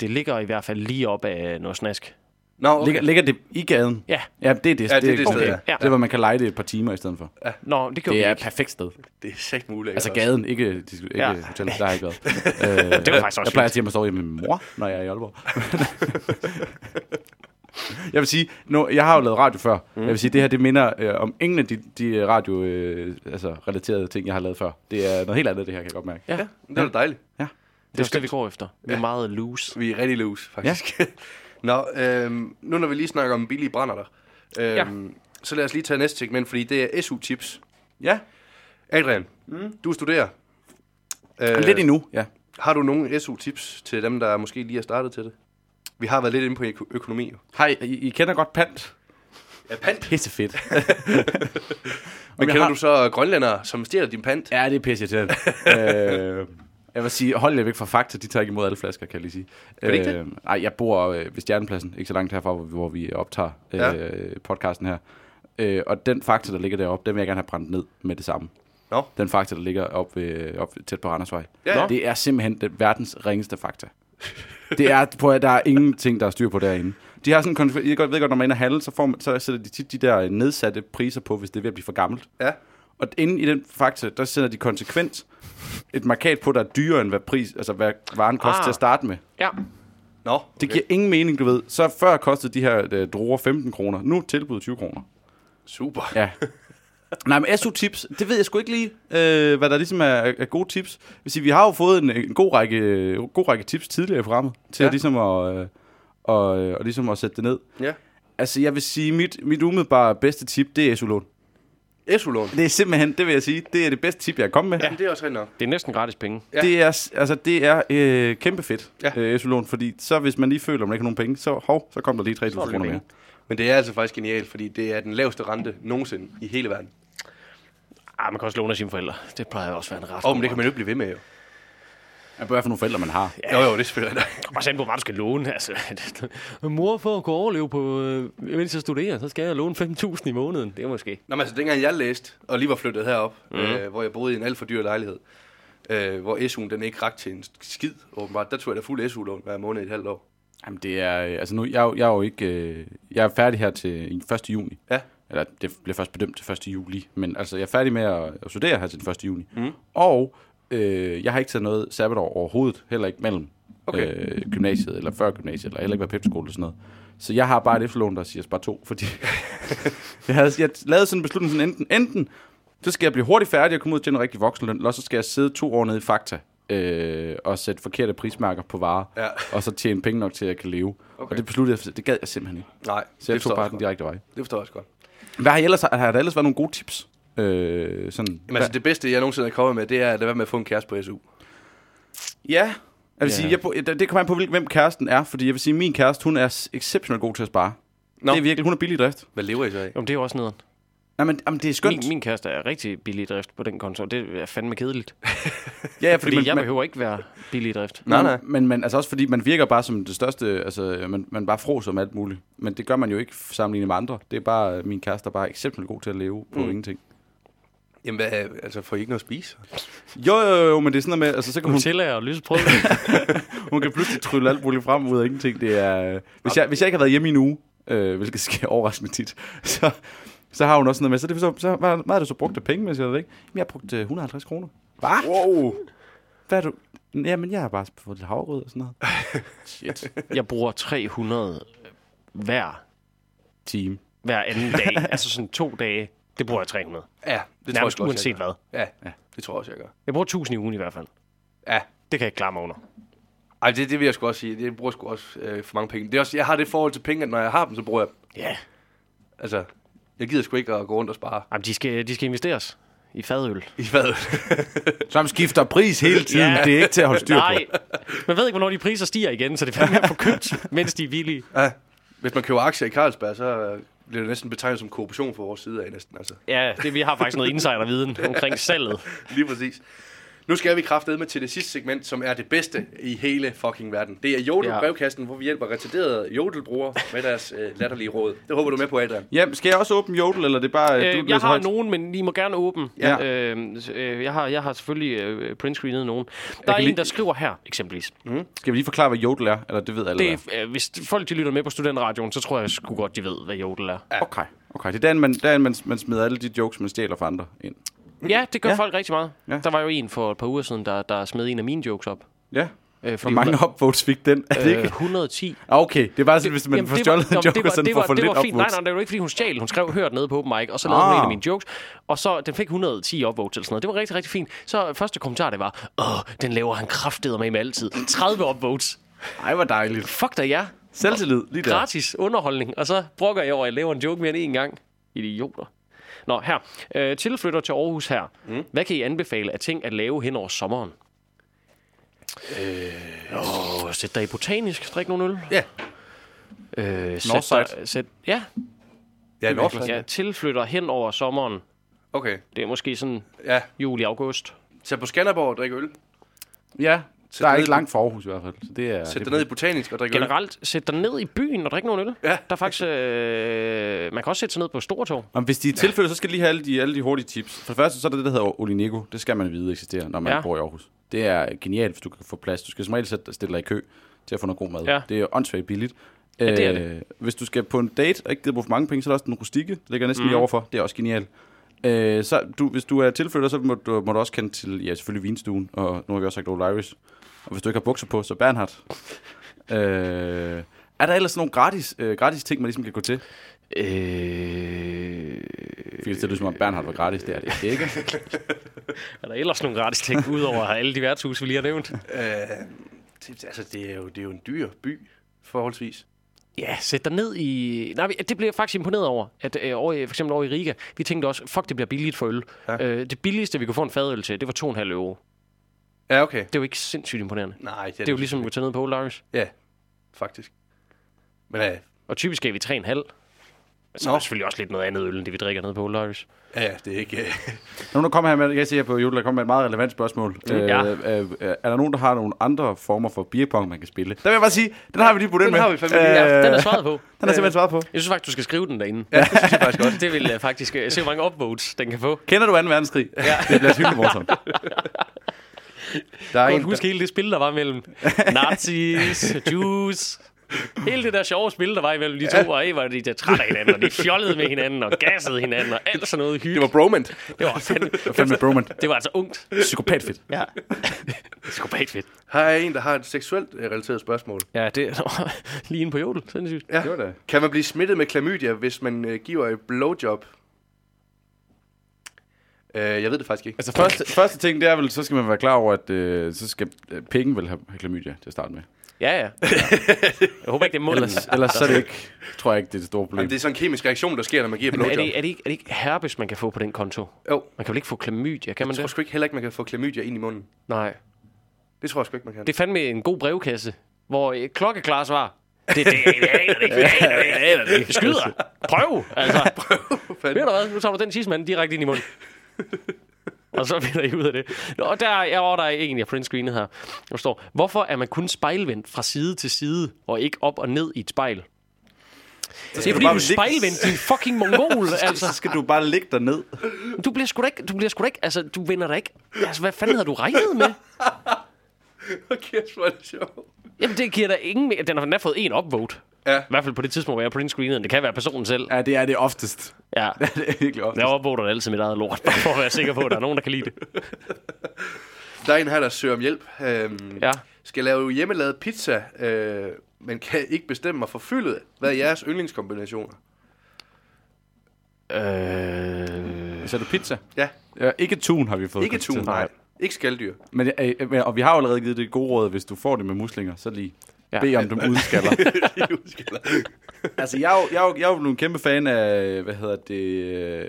det ligger i hvert fald lige op af noget snask. Nå, okay. Ligger, ligger det i gaden? Ja, Ja, det er det. Ja, det er det okay. sted, ja. Ja. Det er, hvor man kan lege det et par timer i stedet for. nå, det gjorde Det er et perfekt sted. Det er sagt muligt. Altså gaden, ikke, ikke Ja. ja. hotellet. Der har jeg ikke været. øh, Det var faktisk også Jeg plejer at sige, at man står hjemme med min mor, når jeg er i Aalborg. jeg vil sige, nu, jeg har jo lavet radio før. Mm. Jeg vil sige, det her det minder øh, om ingen af de, de radio øh, altså, relaterede ting, jeg har lavet før. Det er noget helt andet, det her, kan jeg godt mærke. Ja, Ja, det er da dejligt. det er også det, vi går efter. Vi er meget loose. Vi er rigtig loose, faktisk. Ja. Nå, øhm, nu når vi lige snakker om billige brænder øhm, ja. så lad os lige tage næste segment, fordi det er SU-tips. Ja, Adrian, mm. du studerer. Øh, Lidt endnu, ja. Har du nogle SU-tips til dem, der måske lige er startet til det? Vi har været lidt inde på øko- økonomi. Hej, I, I kender godt pant? Ja, pant. Pisse fedt. Men kender har- du så grønlændere, som stjæler din pant? Ja, det er pisse irriterende. øh, jeg vil sige, hold jer væk fra Fakta, de tager ikke imod alle flasker, kan jeg lige sige. det? Øh, Nej, jeg bor øh, ved Stjernepladsen, ikke så langt herfra, hvor, hvor vi optager øh, Ja. podcasten her. Øh, og den Fakta, der ligger deroppe, den vil jeg gerne have brændt ned med det samme. Nå. Den Fakta, der ligger op, ved, op tæt på Randersvej. Ja, ja. Det er simpelthen den verdens ringeste Fakta. Det er, på, at der er ingenting, der er styr på derinde. De har sådan, en konf- jeg godt- ved godt, når man er inde og handle, så, får man, så sætter de tit de der nedsatte priser på, hvis det er ved at blive for gammelt. Ja. Og inde i den fakta, der sender de konsekvent et markat på, der er dyrere end hvad, pris, altså hvad varen koster Ah. til at starte med. Ja. Nå, okay. Det giver ingen mening, du ved. Så før kostede de her øh, druer 15 kroner. Nu er tilbud 20 kroner. super. Ja. Nej, men SU-tips, det ved jeg sgu ikke lige, øh, hvad der ligesom er, er gode tips. Sige, vi har jo fået en, en god, række, god række tips tidligere i programmet, til Ja. ja. at, ligesom at, øh, og, og ligesom at sætte det ned. Ja. Altså, jeg vil sige, mit, mit umiddelbare bedste tip, det er SU-lån. SU-lån. Det er simpelthen, det vil jeg sige, det er det bedste tip, jeg er kommet med. Ja. Det er også rigtigt nok. Det er næsten gratis penge. Ja. Det er, altså, det er øh, kæmpe fedt, Ja. øh, SU-lån, fordi så hvis man lige føler, at man ikke har nogen penge, så, hov, så kommer der lige 3.000 Så er der kroner mere. Men det er altså faktisk genialt, fordi det er den laveste rente nogensinde i hele verden. Ah, man kan også låne af sine forældre. Det plejer også at være en ret. Åh, oh, men det kan man jo ikke blive ved med, jo. Jeg bør for nogle forældre, man har. Jo, jo, det er selvfølgelig rigtigt. Også an på, hvad du skal låne. Altså, mor, for at kunne overleve på, øh, mens jeg studerer, så skal jeg låne 5.000 i måneden. Det er måske. Nå, men altså, dengang jeg læste, og lige var flyttet herop, mm. øh, hvor jeg boede i en alt for dyr lejlighed, øh, hvor SU'en den ikke rakte til en skid, åbenbart, der tog jeg da fuld SU-lån hver måned i et halvt år. Jamen, det er, øh, altså nu, jeg, jeg er jo ikke, øh, jeg er færdig her til i 1. juni. Ja. Eller det bliver først bedømt til 1. juli, men altså, jeg er færdig med at, at studere her til den 1. juni. Mm. Og øh, jeg har ikke taget noget sabbatår overhovedet, heller ikke mellem Okay. øh, gymnasiet, eller før gymnasiet, eller heller ikke været pepskole eller sådan noget. Så jeg har bare et efterlån, der siger bare to, fordi jeg havde jeg lavede sådan en beslutning, sådan enten, enten så skal jeg blive hurtigt færdig og komme ud tjene en rigtig voksenløn, eller så skal jeg sidde to år nede i Fakta øh, og sætte forkerte prismærker på varer, Ja. og så tjene penge nok til, at jeg kan leve. Okay. Og det besluttede jeg, det gad jeg simpelthen ikke. Nej, Så jeg tog bare den direkte vej. Det forstår jeg også godt. Hvad har, I ellers, har der ellers været nogle gode tips? Øh, sådan, Jamen, altså, det bedste, jeg nogensinde er kommet med, det er at lade være med at få en kæreste på SU. Ja. Jeg vil Ja. sige, jeg, det kommer an på, hvem kæresten er, fordi jeg vil sige, min kæreste, hun er exceptionelt god til at spare. Nå. Nå. Det er virkelig, hun er billig i drift. Hvad lever I så af? Jo, men det er jo også nederen. Nej, men jamen, det er skønt. Min, min kæreste er rigtig billig i drift på den konto, det er fandme kedeligt. ja, ja, Fordi man, jeg man, behøver ikke være billig i drift. Nej, nej. Men, men altså også fordi, man virker bare som det største, altså man, man bare fråser om alt muligt. Men det gør man jo ikke sammenlignet med andre. Det er bare, min kæreste er bare exceptionelt god til at leve på mm. ingenting. Jamen, hvad, altså, får I ikke noget at spise? Jo, jo, jo, men det er sådan noget med, altså så kan hun, Nutella og lysbrød. hun kan pludselig trylle alt muligt frem ud af ingenting. Det er, øh, hvis, jeg, hvis jeg ikke har været hjemme i en uge, øh, hvilket sker overraskende tit, så, så har hun også noget med. Så, det, så, så hvad, hvad har du så brugt af penge, mens jeg er væk? Jamen, jeg har brugt øh, 150 kroner. Hvad? Wow! Hvad er du? Jamen, jeg har bare fået lidt havregrød og sådan noget. Shit. Jeg bruger 300 hver, Team. hver anden dag. altså sådan to dage. Det bruger jeg 300. Ja, det tror jeg Nærmest sgu også, uanset jeg gør. hvad. Ja, Ja. det tror jeg også, jeg gør. Jeg bruger 1000 i ugen i hvert fald. Ja. Det kan jeg ikke klare mig under. Ej, det, det vil jeg sgu også sige. Det bruger sgu også øh, for mange penge. Det er også, jeg har det forhold til penge, at når jeg har dem, så bruger jeg dem. Ja. Altså, jeg gider sgu ikke at gå rundt og spare. Jamen, de skal, de skal investeres i fadøl. I hvad? Som skifter pris hele tiden. Ja. Det er ikke til at holde styr Nej, på. man ved ikke, hvornår de priser stiger igen, så det er fandme at få købt, mens de er billige. ja. Hvis man køber aktier i Carlsberg, så bliver næsten betegnet som korruption fra vores side af næsten. Altså. Ja, det, vi har faktisk noget insiderviden omkring salget. Lige præcis. Nu skal vi kraftedeme til det sidste segment, som er det bedste i hele fucking verden. Det er Jodel Ja. brevkassen, hvor vi hjælper retarderede jodelbrugere med deres øh, latterlige råd. Det håber du er med på, Adrian. Ja, skal jeg også åbne Jodel, eller er det bare... Øh, du jeg har højt? nogen, men I må gerne åbne. Ja. Øh, øh, jeg, har, jeg har selvfølgelig øh, printscreenet nogen. Der er en, lige- der skriver her, eksempelvis. Skal vi lige forklare, hvad Jodel er? Eller det ved alle, Det, er, øh, hvis folk de lytter med på Studentradioen, så tror jeg sgu godt, de ved, hvad Jodel er. er. Okay, okay. Det er den, man, der man, man smider alle de jokes, man stjæler fra andre ind. Ja, det gør Ja. folk rigtig meget. Ja. Der var jo en for et par uger siden, der, der smed en af mine jokes op. Ja. Øh, fordi mange hun- upvotes fik den? Er det øh, ikke? 110. Ah, Okay, det er bare sådan, hvis man får stjålet en joke, det var, og sådan det får for lidt fint. Nej, upvotes. nej, det var ikke, fordi hun stjal. Hun skrev, hørt nede på open mic, og så lavede hun Ah. en af mine jokes. Og så, den fik 110 upvotes eller sådan noget. Det var rigtig, rigtig fint. Så første kommentar, det var, åh, den laver han kraftedder med med altid. 30 upvotes. Ej, hvor dejligt. Fuck da ja. Selvtillid, lige der. Gratis underholdning. Og så brokker jeg over, at jeg laver en joke mere end en gang. Idioter. Nå, her. Øh, tilflytter til Aarhus her. Mm. Hvad kan I anbefale af ting at lave hen over sommeren? Øh... Oh, sæt dig i botanisk, drik nogle øl. Ja. Øh, sæt Northside. dig- Sæt, ja, Ja, Northside. ja, tilflytter hen over sommeren. Okay. Det er måske sådan Ja. juli-august. Tag på Skanderborg og drikke øl. Ja, Sæt der er ikke i- langt fra Aarhus i hvert fald. Så det er, Sæt det dig ned i botanisk og drikke øl. Generelt, sæt dig ned i byen og drik nogle øl. Ja. Der er faktisk... Øh, man kan også sætte sig ned på Stortorv. Om hvis de er tilfælde, så skal de lige have alle de, alle de hurtige tips. For det første, så er det det, der hedder Olinego. Det skal man vide eksisterer, når man Ja. ja. bor i Aarhus. Det er genialt, hvis du kan få plads. Du skal som regel sætte, stille dig i kø til at få noget god mad. Ja. Det er åndssvagt billigt. Ja, det er Øh, Hvis du skal på en date og ikke gider bruge for mange penge, så er der også den rustikke. Det ligger næsten mm. lige overfor. Det er også genialt. Øh, så du, hvis du er tilflytter, så må du, må du også kende til, ja, selvfølgelig vinstuen, og nu har vi også sagt Old Irish. Og hvis du ikke har bukser på, så Bernhard. øh, er der ellers nogle gratis, øh, gratis ting, man ligesom kan gå til? Øh, Fordi det lyder som om Bernhard var gratis, det er det ikke. er der ellers nogle gratis ting, udover alle de værtshus, vi lige har nævnt? Øh, det, altså, det er, jo, det er jo en dyr by, forholdsvis. Ja, sæt dig ned i... Nej, det blev jeg faktisk imponeret over. At, øh, over i, for eksempel over i Riga, vi tænkte også, fuck, det bliver billigt for øl. Ja. Øh, det billigste, vi kunne få en fadøl til, det var 2,5 euro. Ja, okay. Det er jo ikke sindssygt imponerende. Nej, det er, Det er jo ligesom at tage ned på Old Irish. Ja, faktisk. Men ja, Og typisk er vi 3,5. Men så er Nå. der selvfølgelig også lidt noget andet øl, end det vi drikker ned på Old Irish. ja, ja, det er ikke... øh, Nu der kommer her med, jeg her på YouTube, der kommer med et meget relevant spørgsmål. Mm, øh, ja. øh, øh, er der nogen, der har nogle andre former for beerpong, man kan spille? Der vil jeg bare sige, den har vi lige på den, Den med. har vi fandme lige. Ja, Øh, den er svaret på. Den er simpelthen svaret på. Jeg synes faktisk, du skal skrive den derinde. Ja, det synes jeg faktisk godt. Det vil uh, faktisk uh, se, hvor mange upvotes den kan få. Kender du 2. verdenskrig? Ja. Det bliver hylde morsomt. Der er Jeg en, huske hele det spil, der var mellem Nazis, Jews. Hele det der sjove spil, der var imellem de to, og I var de der trætte af hinanden, og de fjollede med hinanden, og gassede hinanden, og alt sådan noget hygge. det var bromant. det var, fandme, Det var fandme broman. det var altså ungt. Psykopatfedt. Ja. Psykopat fedt. Her er en, der har et seksuelt øh, relateret spørgsmål. Ja, det er lige inde på jodel. Sindssygt. Ja. Det var det. Kan man blive smittet med klamydia, hvis man øh, giver et blowjob? Øh, jeg ved det faktisk ikke. Altså første, første ting, det er vel, så skal man være klar over, at øh, så skal øh, penge vel have, have klamydia til at starte med. Ja, ja. Jeg håber ikke, det er munden. Ellers, ellers så er det ikke, tror jeg ikke, det er det store problem. Jamen, det er sådan en kemisk reaktion, der sker, når man giver et Men er blowjob. det, er, det ikke, er det ikke herpes, man kan få på den konto? Jo, Man kan vel ikke få klamydia, kan man jeg tror det? sgu ikke heller ikke, man kan få klamydia ind i munden. Nej. Det tror jeg sgu ikke, man kan. Det er fandme en god brevkasse, hvor et klokkeklar svar. Det, det, jeg det jeg det jeg aner det ikke. Skyder. Prøv, altså. Ved du hvad, nu tager du den sidste mand direkte ind i munden. Og så finder I ud af det. Nå, der, er- jeg der er en, jeg printscreenet her. Der står, hvorfor er man kun spejlvendt fra side til side, og ikke op og ned i et spejl? Det er fordi, du ligge- spejlvendt, din fucking mongol. Så altså, skal du bare ligge dig ned. du bliver sgu da ikke, du bliver sgu da ikke, altså, du vender dig ikke. Altså, hvad fanden havde du regnet med? Okay, hvor er det sjovt. Jamen, det giver da ingen... me- Den har, den har fået en upvote. Ja. I hvert fald på det tidspunkt, hvor jeg printscreenede. Det kan være personen selv. Ja, det er det oftest. Ja. det er virkelig oftest. Jeg upvoter altid mit eget lort, bare for at være sikker på, at der er nogen, der kan lide det. Der er en her, der søger om hjælp. Øhm, Ja. Skal lave hjemmelavet pizza, øh, men kan ikke bestemme mig for fyldet. Hvad er jeres yndlingskombinationer? Øh... Så er det pizza. Ja, Ja, ikke tun har vi fået. ikke tun, nej. Ikke skalddyr. Men, øh, øh, og vi har jo allerede givet det gode råd, hvis du får det med muslinger, så lige Ja. ja. bed om dem uden skaller. altså, jeg er, jo, jeg, er jo, jeg er jo blevet en kæmpe fan af, hvad hedder det, øh,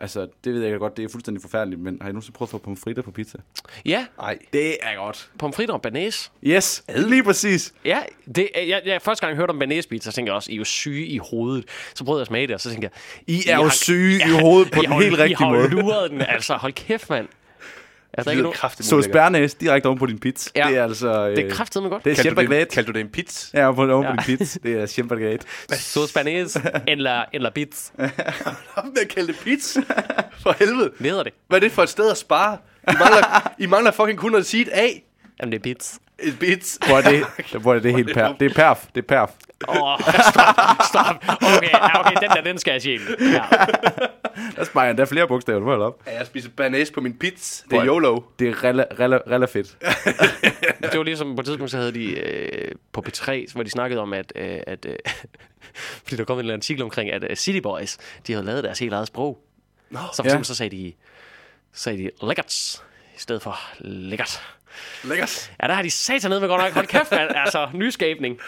altså, det ved jeg godt, det er fuldstændig forfærdeligt, men har I nogensinde prøvet at få pomfritter på pizza? Ja, Nej. Det er godt. pomfritter og banæs. Yes, lige præcis. Ja, det, jeg, jeg, første gang jeg hørte om banæspizza, så tænkte jeg også, I er jo syge i hovedet. Så prøvede jeg at smage det, og så tænkte jeg... I er jo har- syge i hovedet på I den har, helt I rigtige har måde. jo luret den, altså hold kæft, mand. Er der ikke nogen... kraftigt Så spærnæs direkte oven på din pizza. Ja. Det er altså... Det er kraftedeme godt. Det er det, Schembergret. kaldte du det en pizza? Ja, oven på, oven på Ja. din pizza. Det er Schembergret. Sos banæs, en la, en la bits. Ham der kaldte det pizza? For helvede. Hvad hedder det? Hvad er det for et sted at spare? I mangler, I mangler fucking kun at sige et A. Jamen, det er bits. Et bits. Hvor er det, hvor er det helt perf. Det er perf. Det er perf. Oh, stop, stop. Okay, okay, den der, den skal jeg sjæle. Ja. Der sparer jeg endda flere bogstaver. Du må op. Ja, jeg spiser banæs på min pizza. Det er YOLO. Det er rella, rella, rella fedt. Det var ligesom på et tidspunkt, så havde de øh, på P3, hvor de snakkede om, at, øh, at øh, fordi der kom en eller anden artikel omkring, at øh, City Boys, de havde lavet deres helt eget sprog. Nå, Så for Ja. eksempel så sagde de, så sagde de lækkert, i stedet for lækkert. lækkert. Ja, der har de satan ned med godt nok. Hold kæft, mand. Altså, nyskabning.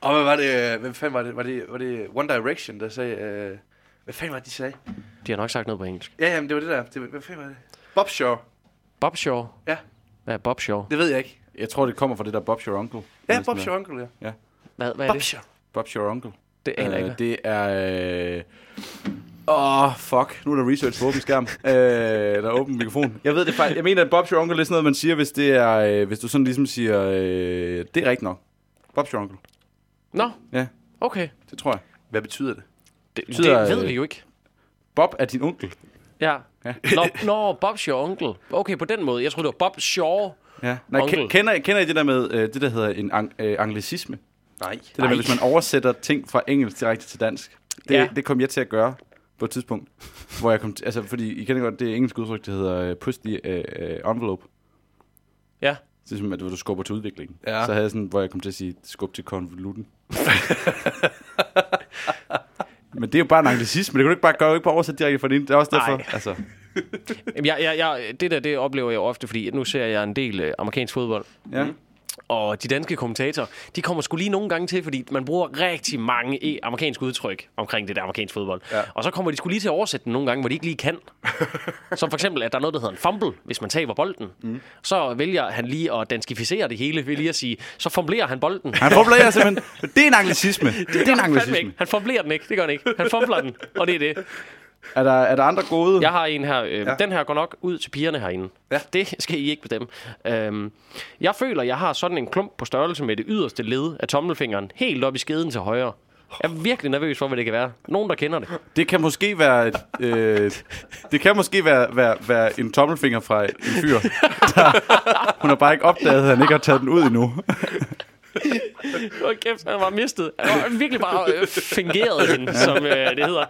Og hvad var det? øh, Hvem fanden var det? Var det, var det One Direction, der sagde... Øh, Hvad fanden var det, de sagde? De har nok sagt noget på engelsk. Ja, jamen, det var det der. Det var, hvad fanden var det? Bob Shaw. Bob Shaw. Ja. Hvad er Bob Shaw? Det ved jeg ikke. Jeg tror, det kommer fra det der Bob's Your Uncle. Ja, Bob. Shaw Uncle, ja. Hvad, hvad er Bob det? Shaw. Bob's Your Uncle. Det aner jeg Øh, ikke. det er... Øh... Åh, oh, fuck. Nu er der research på åben skærm. øh, der er åben mikrofon. Jeg ved det faktisk. Jeg mener, at Bob's Your Uncle er sådan noget, man siger, hvis det er... Øh, hvis du sådan ligesom siger... Øh, det er rigtigt nok. Bob's Your Uncle. Nå, Ja, okay. det tror jeg. Hvad betyder det? Det, betyder, det ved øh, vi jo ikke. Bob er din onkel. Ja. Ja. Nå, nå, Bob's your uncle. Okay, på den måde. Jeg troede, det var Bob Shaw. Ja. Nej, Onkel. ke- kender, kender I det der med øh, det, der hedder en ang- øh, anglicisme? Nej. Det der med, hvis man oversætter ting fra engelsk direkte til dansk. Det, ja. det kom jeg til at gøre på et tidspunkt. hvor jeg kom til, altså, fordi I kender godt det engelske udtryk, det hedder uh, push the uh, envelope. Ja. Det er som, at du skubber til udviklingen. Ja. Så havde jeg sådan, hvor jeg kom til at sige, skub til konvolutten. Men det er jo bare en anglicisme. Det kan du ikke bare gøre, du ikke bare oversætte direkte fra din. Det er også derfor. Nej. Altså, Jamen, jeg, jeg, jeg, det der, det oplever jeg ofte, fordi nu ser jeg en del øh, amerikansk fodbold. ja. Og de danske kommentatorer, de kommer sgu lige nogle gange til, fordi man bruger rigtig mange e- amerikanske udtryk omkring det der amerikansk fodbold. Ja. Og så kommer de skulle lige til at oversætte den nogle gange, hvor de ikke lige kan. Som for eksempel, at der er noget, der hedder en fumble, hvis man taber bolden. Mm. Så vælger han lige at danskificere det hele ved lige at sige, så fumblerer han bolden. Han formulerer simpelthen, det er en anglicisme. Det, det er en anglicisme. Han fumblerer den ikke, det gør han ikke. Han fumbler den, og det er det. Er der, er der andre gode? Jeg har en her. Øh, Ja. Den her går nok ud til pigerne herinde. Ja. Det skal I ikke bestemme. Øhm, jeg føler, jeg har sådan en klump på størrelse med det yderste led af tommelfingeren, helt op i skeden til højre. Jeg er virkelig nervøs for, hvad det kan være. Nogen, der kender det. Det kan måske være, et, øh, det kan måske være, være, være en tommelfinger fra en fyr. Der, hun har bare ikke opdaget, at han ikke har taget den ud endnu. Hold kæft, han var mistet. Han var virkelig bare øh, fingeret hende, som øh, det hedder.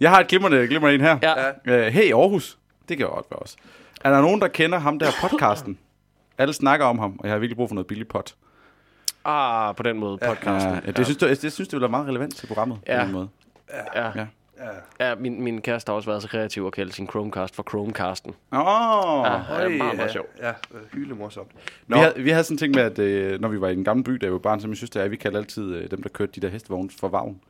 Jeg har et glimrende, glimrende en her. Ja. Øh, hey Aarhus, det kan jo godt være også. Er der nogen, der kender ham der podcasten? Alle snakker om ham, og jeg har virkelig brug for noget billig pot. Ah, på den måde, podcasten. Ja, det, synes, det, jeg synes, det ville være meget relevant til programmet. Ja. På den måde. Ja. Ja. ja min, min kæreste har også været så kreativ at kalde sin Chromecast for Chromecasten. Åh, Ja, oh, det er meget, meget sjovt. Ja, hyle morsomt. vi, havde, vi havde sådan en ting med, at øh, når vi var i den gamle by, da jeg var barn, som jeg synes, det er, vi kaldte altid øh, dem, der kørte de der hestevogne for vagn.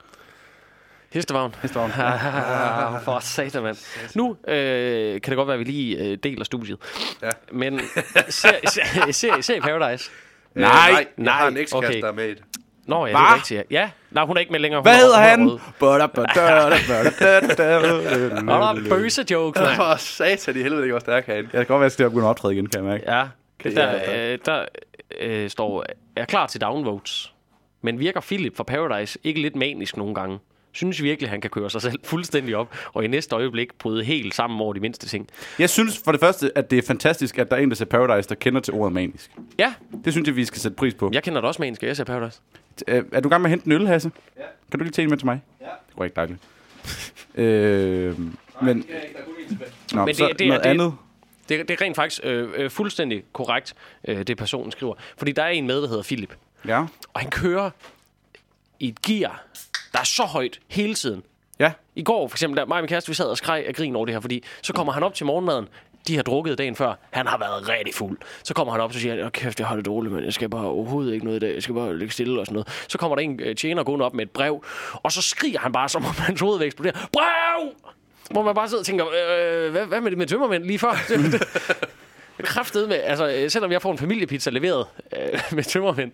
Hestevagn. Hestevogn. Ah, for satan, mand. Nu øh, kan det godt være, at vi lige øh, deler studiet. Ja. Men ser, ser, ser, ser I Paradise? Øh, Nej. nej, jeg har en Nej, ekskæreste, okay. der er med i det. Nå, ja, det Hva? er rigtigt. Ja. ja. Nej, hun er ikke med længere. Hun Hvad er- hedder er han? Nå, der er bøse jokes, mand. For satan i helvede, ikke også stærk herinde. Jeg kan godt være, at jeg skal begynde at optræde igen, kan jeg mærke. Ja, der, øh, der øh, står, er klar til downvotes. Men virker Philip fra Paradise ikke lidt manisk nogle gange? Synes virkelig, han kan køre sig selv fuldstændig op, og i næste øjeblik bryde helt sammen over de mindste ting. Jeg synes for det første, at det er fantastisk, at der er en, der ser Paradise, der kender til ordet manisk. Ja, Det synes jeg, vi skal sætte pris på. jeg kender det også manisk, jeg ser Paradise. Øh, er du i gang med at hente en øl, Hasse? Ja. Kan du lige tage en med til mig? Ja. Det var ikke dejligt. øh, men, nå, Men det- så det er- noget det- andet. Det, det er rent faktisk øh, øh, fuldstændig korrekt, øh, det personen skriver. Fordi der er en med, der hedder Philip. Ja. Og han kører i et gear, der er så højt hele tiden. Ja. I går for eksempel, der mig og min kæreste, vi sad og skreg af grin over det her, fordi så kommer han op til morgenmaden, de har drukket dagen før. Han har været rigtig fuld. Så kommer han op og siger, han, "Åh, kæft, jeg har det dårligt, men jeg skal bare overhovedet ikke noget i dag. Jeg skal bare ligge stille og sådan noget. Så kommer der en øh, tjener gående op med et brev, og så skriger han bare, som om hans hoved vil eksplodere. Brev! Hvor man bare sidder og tænker, øh, hvad, hvad med det med tømmermænd lige før? Kræftet med, altså øh, selvom jeg får en familiepizza leveret øh, med tømmermænd,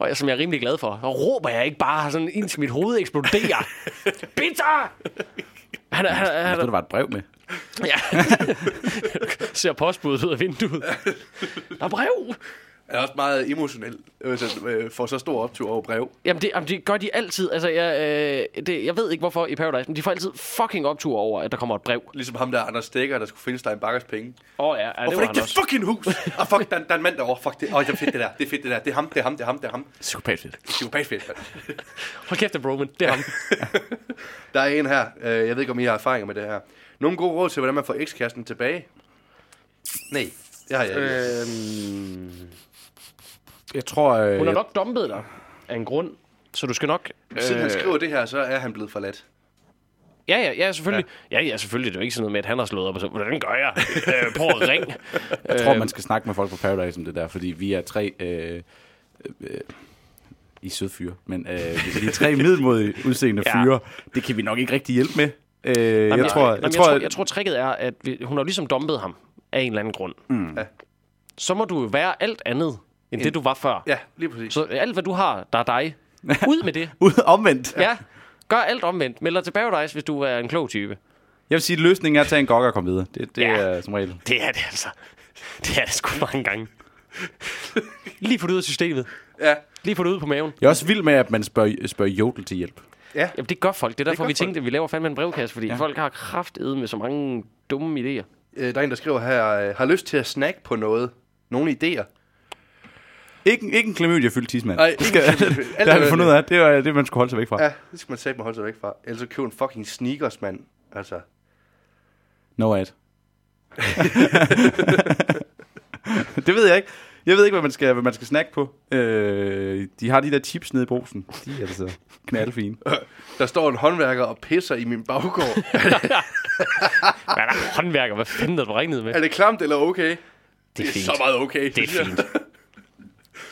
og jeg, som jeg er rimelig glad for, så råber jeg ikke bare sådan, indtil mit hoved eksploderer. Pizza! Han, han, Jeg han, tror, der var et brev med. Ja. Ser postbuddet ud af vinduet. Der er brev. Jeg er også meget emotionel, øh, så, øh, får så stor optur over brev. Jamen det, jamen, det gør de altid. Altså, jeg, øh, det, jeg ved ikke hvorfor i Paradise, men de får altid fucking optur over, at der kommer et brev. Ligesom ham der, Anders Stikker, der skulle finde Stein Bakkers penge. Åh oh, ja, ja, det Hvorfor var ikke han det også. fucking hus? Og fuck, der, der er en mand derovre. Fuck det. Åh, det er fedt det der. Det er fedt det der. Det er ham, det er ham, det er ham, det er ham. Psykopat fedt. Det er psykopat fedt. Hold kæft, det er Broman. Det er ham. Der er en her. Øh, jeg ved ikke, om I har erfaringer med det her. Nogle gode råd til, hvordan man får ekskæresten tilbage? Nej, det har jeg ikke. øhm, Jeg tror... Øh, hun har nok dumpet dig af en grund, så du skal nok... Siden han skriver det her, så er han blevet forladt. Ja, ja, ja, selvfølgelig. Ja, ja, selvfølgelig. Det er jo ikke sådan noget med, at han har slået op og så, hvordan gør jeg? øh, prøv at ringe. Jeg tror, man skal snakke med folk på Paradise om det der, fordi vi er tre... Øh, øh, I er søde fyre, men øh, de er tre middelmodige udseende Ja. fyre. Det kan vi nok ikke rigtig hjælpe med. Øh, Jamen, jeg, tror, jamen, jeg, tror, jeg, tror, jeg tror, tricket er, at vi, hun har jo ligesom dumpet ham af en eller anden grund. Mm. Ja. Så må du jo være alt andet, end det du var før. Ja, lige præcis. Så alt, hvad du har, der er dig, ud med det. Ud omvendt. Ja. Gør alt omvendt. Meld dig til Paradise, hvis du er en klog type. Jeg vil sige, at løsningen er at tage en gok og komme videre. Det, det Ja. er som regel. Det er det altså. Det er det sgu mange gange. Lige få det ud af systemet. Ja, Lige få det ud på maven. Jeg er også vild med, at man spørger, spørger Jodel til hjælp. ja. Jamen, det gør folk. Det er derfor, gør vi folk. tænkte, at vi laver fandme en brevkasse, fordi ja. folk har kraftedet med så mange dumme idéer. Øh, Der er en, der skriver her, øh, har lyst til at snakke på noget. Nogle idéer. Ikke, ikke en klamydia fyldt tidsmand. Nej, det, skal, ikke en det har vi er fundet ud af. Det er det, man skulle holde sig væk fra. Ja, det skal man sætte mig holde sig væk fra. Ellers så køb en fucking sneakers, mand. Altså, No ad. det ved jeg ikke. Jeg ved ikke, hvad man skal, hvad man skal snakke på. Øh, de har de der chips nede i brosen. De er altså knaldfine. der står en håndværker og pisser i min baggård. Hvad er der håndværker? Hvad fanden er du regnet med? er det klamt eller okay? Det er fint. så meget okay. Det er fint.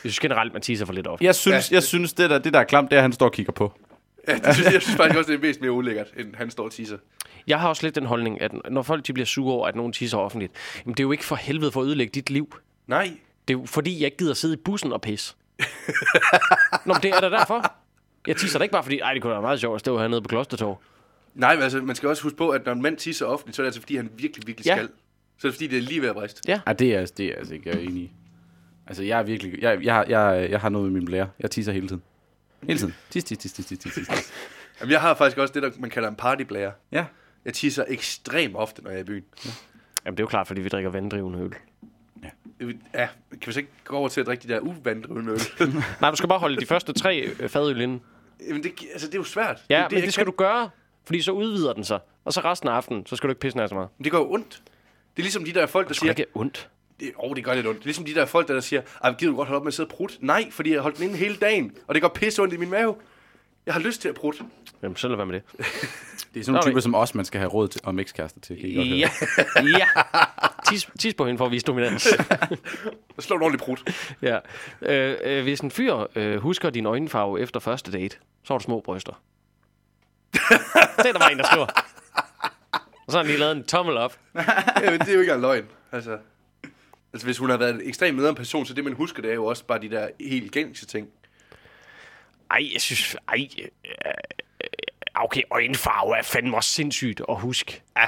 Jeg synes generelt, man teaser for lidt ofte. Jeg synes, Ja. jeg synes det, der, det der er klamt, det er, at han står og kigger på. Ja, det synes, jeg synes faktisk også, det er mest mere ulækkert, end han står og teaser. Jeg har også lidt den holdning, at når folk de bliver sure over, at nogen tisser offentligt, jamen det er jo ikke for helvede for at ødelægge dit liv. Nej. Det er jo fordi, jeg ikke gider sidde i bussen og pisse. Nå, men det er da derfor. Jeg tisser da ikke bare fordi, ej, det kunne være meget sjovt at stå hernede på Klostertorv. Nej, men altså, man skal også huske på, at når en mand tisser offentligt, så er det altså, fordi han virkelig, virkelig Ja. skal. Så er det fordi, det er lige ved at briste. Ja. Ja, det er, det er altså ikke jeg er enig i. Altså, jeg er virkelig... Jeg, jeg, jeg, jeg har noget med min blære. Jeg tisser hele tiden. Hele tiden. Tis, tis, tis, tis, tis, tis, tis. Jamen, jeg har faktisk også det, der man kalder en partyblære. Ja. Jeg tisser ekstremt ofte, når jeg er i byen. Jamen det er jo klart, fordi vi drikker vanddrivende øl. Ja, kan vi så ikke gå over til at drikke de der uvanddrivende øl? Nej, du skal bare holde de første tre øh, fadøl inde. Jamen, det, altså, det er jo svært. Ja, det, det, men det skal kan. du gøre, fordi så udvider den sig. Og så resten af aftenen, så skal du ikke pisse nær så meget. Men Det gør jo ondt. Det er ligesom de der folk, der Det siger... er ikke ondt. Det, oh, det gør lidt ondt. Det er ligesom de der folk, der, der siger, Ej, gider du godt holde op med at sidde og prutte? Nej, fordi jeg har holdt den inde hele dagen, og det går pisse ondt i min mave. Jeg har lyst til at prutte. Jamen, så lad være med det. Det er sådan nogle typer som os, man skal have råd til, og ekskærester til. Kan I godt. Ja, ja. Tis, tis på hende for at vise dominans. Slå en ordentlig prut. ja. øh, øh, hvis en fyr øh, husker din øjenfarve efter første date, så har du små bryster. det er der bare en, der skriver. Og så har han lige lavet en tommel op. Jamen, det er jo ikke engang løgn. Altså, altså, hvis hun har været en ekstremt nederen person, så det, man husker, det er jo også bare de der helt gængse ting. Ej, jeg synes... Ej, øh, øh, okay, øjenfarve er fandme også sindssygt at huske. Ja.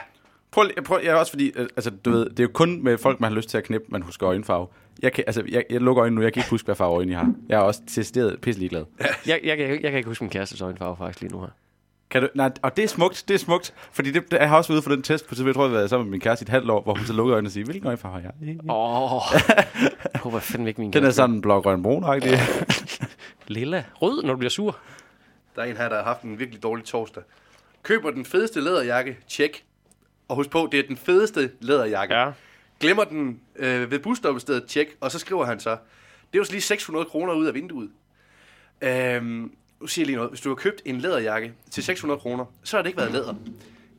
Prøv, lige- prøv, jeg er også fordi, øh, altså, du ved, det er jo kun med folk, man har lyst til at knippe, man husker øjenfarve. Jeg, kan, altså, jeg, jeg lukker øjnene nu, jeg kan ikke huske, hvad farve øjne jeg har. Jeg er også testeret pisselig glad. Jeg, jeg, kan, jeg kan ikke huske min kærestes øjenfarve faktisk lige nu her. Kan du, nej, og det er smukt, det er smukt. Fordi det, jeg har også været ude for den test, på jeg tror, jeg har været sammen med min kæreste i et halvt år, hvor hun så lukkede øjnene og siger, hvilken øjenfarve har jeg? Åh, oh, jeg håber fandme ikke min Den er sådan blågrøn brun -agtig. Lilla. Rød, når du bliver sur. Der er en her, der har haft en virkelig dårlig torsdag. Køber den fedeste læderjakke, tjek. Og husk på, det er den fedeste læderjakke. Ja. Glemmer den øh, ved busstoppestedet, tjek. Og så skriver han så, det er jo så lige 600 kroner ud af vinduet. Øhm, nu siger jeg lige noget. Hvis du har købt en læderjakke til 600 kroner, så har det ikke været læder.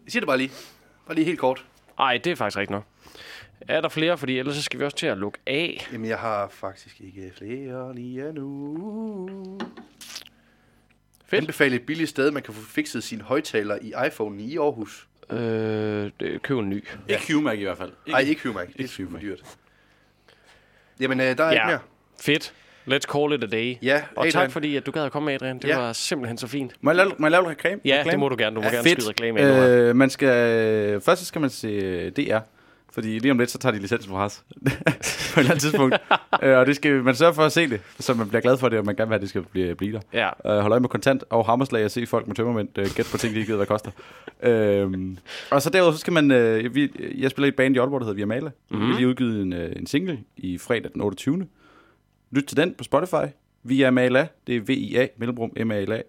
Jeg siger det bare lige. Bare lige helt kort. Ej, det er faktisk rigtigt nok. Er der flere? Fordi ellers så skal vi også til at lukke af. Jamen, jeg har faktisk ikke flere lige nu. Fedt. Anbefale et billigt sted, man kan få fikset sine højtaler i iPhone i Aarhus. Øh, det- køb en ny. Ikke Humac i hvert fald. Nej, ikke Humac. Det er Ikke super Humac. dyrt. Jamen, øh, der er ikke mere. Fedt. Let's call it a day. Ja, Og Adrian. tak fordi, at du gad at komme, Adrian. Det Ja. var simpelthen så fint. Må jeg lave, må jeg lave reklame? Ja, reklame? det må du gerne. Du må Ja, gerne Fedt. skyde reklame ind. Øh, man skal, først skal man se øh, DR, fordi lige om lidt, så tager de licensen fra os. på et eller andet tidspunkt. øh, og det skal man sørge for at se det, så man bliver glad for det, og man gerne vil have, at det skal blive, blive der. ja. Øh, hold øje med kontant og hammerslag og se folk med tømmermænd øh, gæt på ting, de ikke ved, hvad koster. øhm, og så derudover, så skal man... Øh, vi, jeg spiller i et band i Aalborg, der hedder Via Mala. Mm-hmm. Vi har lige udgivet en, øh, en single i fredag den 28. Lyt til den på Spotify. Via Mala, det er V-I-A, mellemrum M-A-L-A.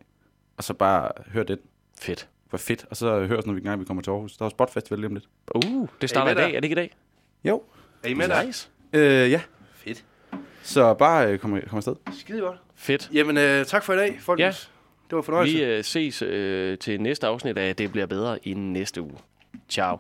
Og så bare hør den. Fedt. Hvor fedt. Og så hør os, når vi engang vi kommer til Aarhus. Der er Spot Festival lige om lidt. Uh, det starter i dag. der? Er det ikke i dag? Jo. Er I med der? Nice. Øh, ja. Fedt. Så bare øh, kom, kom afsted. Skide godt. Fedt. Jamen, øh, tak for i dag, folkens. Det var fornøjelse. Vi øh, ses øh, til næste afsnit af Det bliver bedre i næste uge. Ciao.